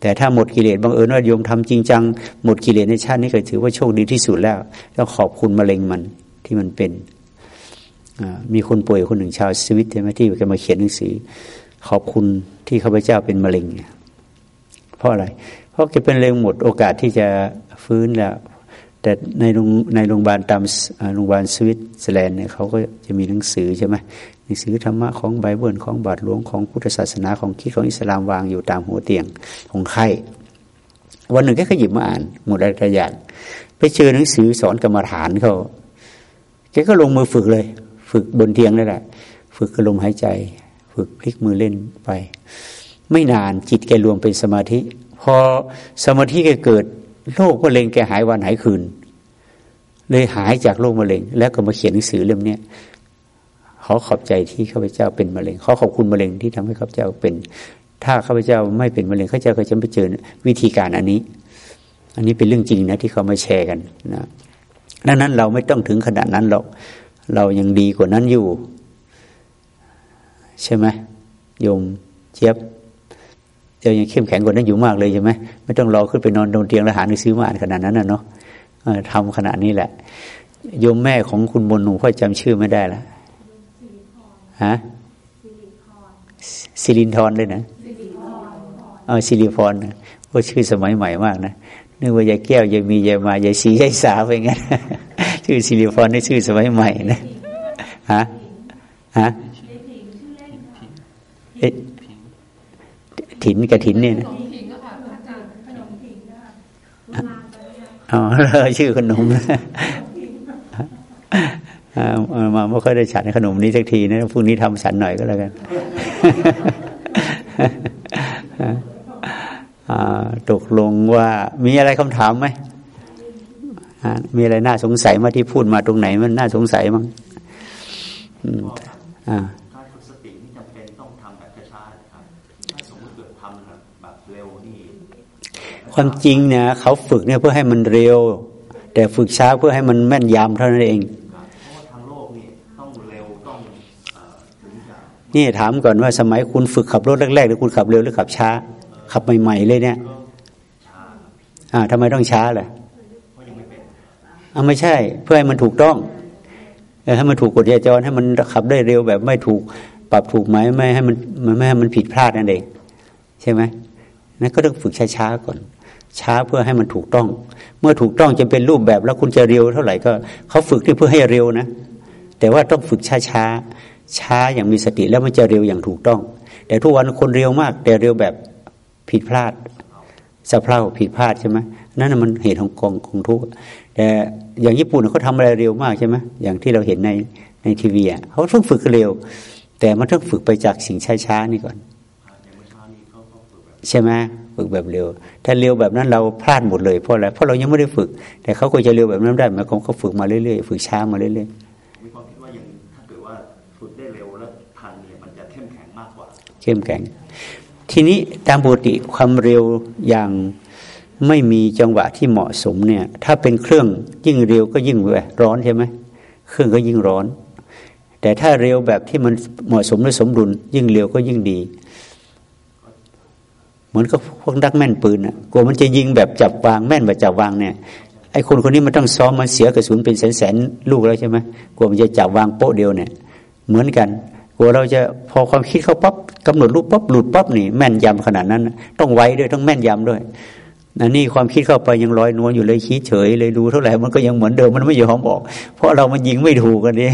Speaker 1: แต่ถ้าหมดกิเลสบังเอิญว่าโยมทำจริงจังหมดกิเลสในชาตินี้ก็ถือว่าโชคดีที่สุดแล้วต้องขอบคุณมะเร็งมันที่มันเป็นมีคนป่วยคนหนึ่งชาวสวิตใช่ไหมที่แกมาเขียนหนังสือ ขอบคุณที่ข้าพเจ้าเป็นมะเร็ง เพราะอะไร เพราะแกเป็นเร็วหมดโอกาสที่จะฟื้นแล้ว แต่ในโรงในโรงพยาบาลตามโรงพยาบาลสวิตเซอร์แลนด์เนี่ยเขาก็จะมีหนังสือใช่ไหมหนังสือธรรมะของไบเบิลของบาทหลวงของพุทธศาสนาของคิดของอิสลามวางอยู่ตามหัวเตียงของไข้วันหนึ่งแกก็หยิบมาอ่าน หมดอะไรอย่างไปเจอหนังสือสอนกรรมฐานเขาแกก็ลงมือฝึกเลย ฝึกบนเตียงนั่นแหละ ฝึกกระลมหายใจ ฝึกพลิกมือเล่นไป ไม่นานจิตแกรวมเป็นสมาธิ พอสมาธิแกเกิด โรคมะเร็งแกหายวันหายคืน เลยหายจากโรคมะเร็ง แล้วก็มาเขียนหนังสือเล่มนี้ขอขอบใจที่ข้าพเจ้าเป็นมะเร็งขอขอบคุณมะเร็งที่ทำให้ข้าพเจ้าเป็น ถ้าข้าพเจ้าไม่เป็นมะเร็งข้าพเจ้าก็จะไม่เจอวิธีการอันนี้ อันนี้เป็นเรื่องจริงนะที่เขามาแชร์กันนะดังนั้นเราไม่ต้องถึงขนาดนั้นหรอกเรายังดีกว่านั้นอยู่ ใช่ไหมโยมเจี๊ยบ จะยังเข้มแข็งกว่านั้นอยู่มากเลยใช่ไหมไม่ต้องรอขึ้นไปนอนบนเตียงแล้วหาหนังสือมาอ่านขนาดนั้นนะเนาะทำขนาดนี้แหละ โยมแม่ของคุณบนหนูพ่อจำชื่อไม่ได้ละฮะสิรินทรเลยนะเออสิริพรว่าชื่อสมัยใหม่มากนะนึกว่ายายแก้วยายมียายมายายสียายสาไปงั้นชื่อสิริพรนี่ชื่อสมัยใหม่นะฮะฮะ ถินกับถินเนี่ยนะอ๋อชื่อขนมมาไม่ค่อยได้ฉันขนมนี้สักทีนะพรุ่งนี้ทำฉันหน่อยก็แล้วกันตกลงว่ามีอะไรคำถามไหมมีอะไรน่าสงสัยมาที่พูดมาตรงไหนมันน่าสงสัยมั้ง
Speaker 2: อ่าการฝึกสตินี่จำเป็นต้องทำแบบช้าๆครับถ้าสมมติเกิดทำแบบเร็วนี่
Speaker 1: ความจริงเนี่ยเขาฝึกเนี่ยเพื่อให้มันเร็ว แต่ฝึกช้าเพื่อให้มันแม่นยำเท่านั้นเองนี่ถามก่อนว่าสมัยคุณฝึกขับรถแรกๆหรือคุณขับเร็วหรือขับช้า ขับใหม่ๆเลยเนี่ยอ่าทำไมต้องช้าล่ะอ่าไม่ใช่ เพื่อให้มันถูกต้องให้มันถูกกฎจราจรให้มันขับได้เร็วแบบไม่ถูกปรับถูกไหมไม่ให้มันไม่ให้มันผิดพลาดนั่นเองใช่ไหมนั่นก็ต้องฝึกช้าๆก่อน ช้าเพื่อให้มันถูกต้อง เมื่อถูกต้องจะเป็นรูปแบบแล้วคุณจะเร็วเท่าไหร่ก็เขาฝึกที่เพื่อให้เร็วนะ แต่ว่าต้องฝึกช้าๆช้าอย่างมีสติแล้วมันจะเร็วอย่างถูกต้อง แต่ทุกวันคนเร็วมาก แต่เร็วแบบผิดพลาดสะเพร่าผิดพลาดใช่ไหมนั่นมันเหตุของกองของทุกข์แต่อย่างญี่ปุ่นเขาทำอะไรเร็วมากใช่ไหมอย่างที่เราเห็นในในทีวีอะเขาต้องฝึกเร็ว แต่มันต้องฝึกไปจากสิ่งช้าๆนี่ก่อนใช่ไหม ฝึกแบบเร็ว ถ้าเร็วแบบนั้นเราพลาดหมดเลยเพราะอะไรเพราะเรายังไม่ได้ฝึก แต่เขาก็จะเร็วแบบนั้นได้หมายความเขาฝึกมาเรื่อยๆฝึกช้ามาเรื่อย
Speaker 2: ๆมีความคิดว่าอย่างถ้าเกิดว่าฝึกได้เร็วแล้วทันเนี่ยมันจะเข้มแข็งมากกว่า
Speaker 1: เข้มแข็ง ทีนี้ตามปกติความเร็วอย่างไม่มีจังหวะที่เหมาะสมเนี่ย ถ้าเป็นเครื่องยิ่งเร็วก็ยิ่งร้อนใช่ไหมเครื่องก็ยิ่งร้อน แต่ถ้าเร็วแบบที่มันเหมาะสมและสมดุลยิ่งเร็วก็ยิ่งดีเห มือนกับพวกนักแม่นปืนอะกลัวมันจะยิงแบบจับวางแม่นแบบจับวางเนี่ยไอ้คนคนนี้มันต้องซ้อมมันเสียกระสุนเป็นแสนแสนลูกแล้วใช่ไหมกลัวมันจะจับวางโป๊ะเดียวเนี่ย เหมือนกันกลัวเราจะพอความคิดเขาปั๊บกำหนดรูปปั๊บหลุดปั๊บนี่แม่นยำขนาดนั้น ต้องไวด้วยต้องแม่นยำด้วยนั่นนี่ความคิดเข้าไปยังลอยนวลอยู่เลยคิดเฉยเลยดูเท่าไหร่มันก็ยังเหมือนเดิมมันไม่ยอมบอก เพราะเรามันยิงไม่ถูกกันนี่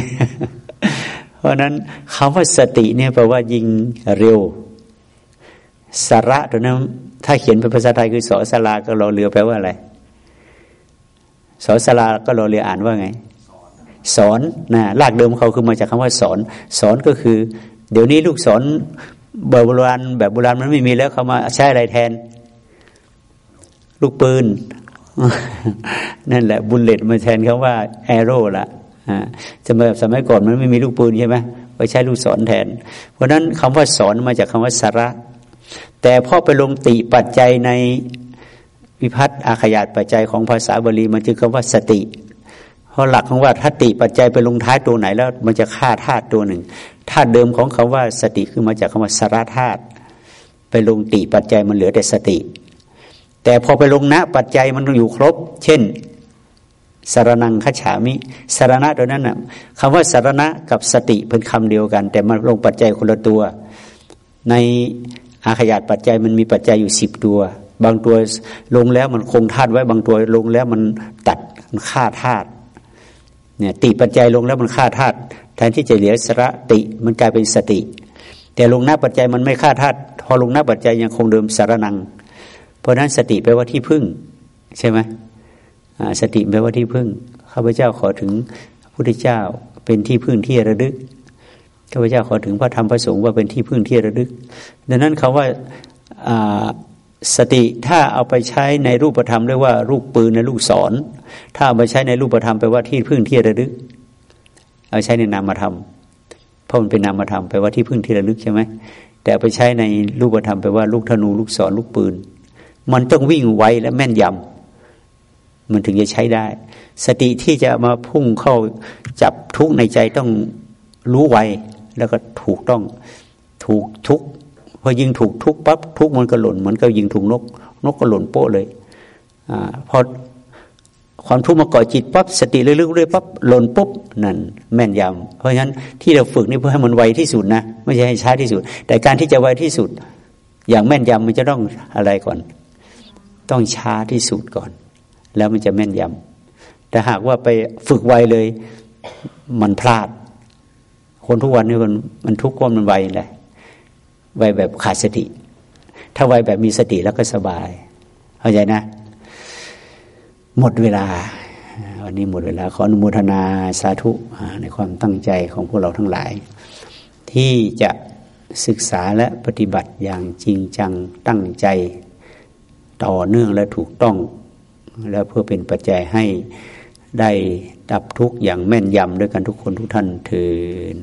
Speaker 1: เพราะนั้นคำว่าสติเนี่ยแปลว่ายิงเร็ว สาระตัวนั้นถ้าเขียนเป็นภาษาไทยคือศอศาลากับรอเรือแปลว่าอะไรศอศาลากับรอเรืออ่านว่าไง ศรนะรากเดิมเขาคือมาจากคำว่าสอน สอนก็คือ เดี๋ยวนี้ลูกศรแบบโบราณแบบโบราณมันไม่มีแล้วเขามาใช้อะไรแทน ลูกปืน นั่นแหละ bullet มาแทนคำว่า arrow ละสมัยสมัยก่อนมันไม่มีลูกปืนใช่ไหมไปใช้ลูกศรแทน เพราะนั้นคำว่าสอนมาจากคำว่าสาระ แต่พอไปลงติปัจจัยในวิพัฒน์อาขยาตปัจจัยของภาษาบาลีมันจึงคำว่าสติ เพราะหลักของว่าถ้าติปัจจัยไปลงท้ายตัวไหนแล้ว มันจะฆ่าธาตุตัวหนึ่งธาตุเดิมของคำว่าสติคือมาจากคำว่าสารธาตุไปลงติปัจจัยมันเหลือแต่สติ แต่พอไปลงณปัจจัยมันอยู่ครบ เช่นสารนังขฉามิสารณะตัวนั้นนะคำว่าสารณะกับสติเป็นคำเดียวกัน แต่มันลงปัจจัยคนละตัว ใน อาขยาตปัจจัยมันมีปัจจัยอยู่สิบตัว บางตัวลงแล้วมันคงธาตุไว้ บางตัวลงแล้วมันตัดมันฆ่าธาตุเนี่ยติปัจจัยลงแล้วมันฆ่าธาตุแทนที่จะเหลือสระติมันกลายเป็นสติ แต่ลงหน้าปัจจัยมันไม่ฆ่าธาตุพอลงหน้าปัจจัยยังคงเดิมสารนัง เพราะนั้นสติแปลว่าที่พึ่ง ใช่ไหมสติแปลว่าที่พึ่งข้าพเจ้าขอถึงพระพุทธเจ้าเป็นที่พึ่งที่ระลึก ข้าพเจ้าขอถึงพระธรรมพระสงฆ์ว่าเป็นที่พึ่งที่ระลึก ดังนั้นคาว่าสติถ้าเอาไปใช้ในรูปธรรมเรียกว่าลูกปืนในลูกศร ถ้าเอาไปใช้ในรูปธรรมแปลว่าที่พึ่งที่ระลึก เอาใช้ในนามธรรมเพราะมันเป็นนามธรรมแปลว่าที่พึ่งที่ระลึกใช่ไหมแต่ไปใช้ในรูปธรรมแปลว่าลูกธนูลูกศรลูกปืน มันต้องวิ่งไวและแม่นยำมันถึงจะใช้ได้ สติที่จะมาพุ่งเข้าจับทุกในใจต้องรู้ไว แล้วก็ถูกต้องถูกทุกพอยิงถูกทุกปั๊บทุกมันก็หล่นเหมือนกับยิงถูกนก นกก็หล่นโป้เลยอพอความทุกข์มาก่อจิตปั๊บสติเรื่อยๆปั๊บหล่นปุ๊บนั่นแม่นยำเพราะฉะนั้นที่เราฝึกนี่เพื่อให้มันไวที่สุดนะไม่ใช่ให้ช้าที่สุด แต่การที่จะไวที่สุด อย่างแม่นยำมันจะต้องอะไรก่อน ต้องช้าที่สุดก่อน แล้วมันจะแม่นยำแต่หากว่าไปฝึกไวเลย มันพลาด คนทุกวันนี้มันมันทุกข์ก้นมันไวแหละไวแบบขาดสติ ถ้าไวแบบมีสติแล้วก็สบายเข้าใจนะ หมดเวลา วันนี้หมดเวลาขออนุโมทนาสาธุในความตั้งใจของพวกเราทั้งหลาย ที่จะศึกษาและปฏิบัติอย่างจริงจังตั้งใจ ต่อเนื่องและถูกต้อง แล้วเพื่อเป็นปัจจัยให้ ได้ดับทุกข์อย่างแม่นยำด้วยกันทุกคนทุกท่านเถิด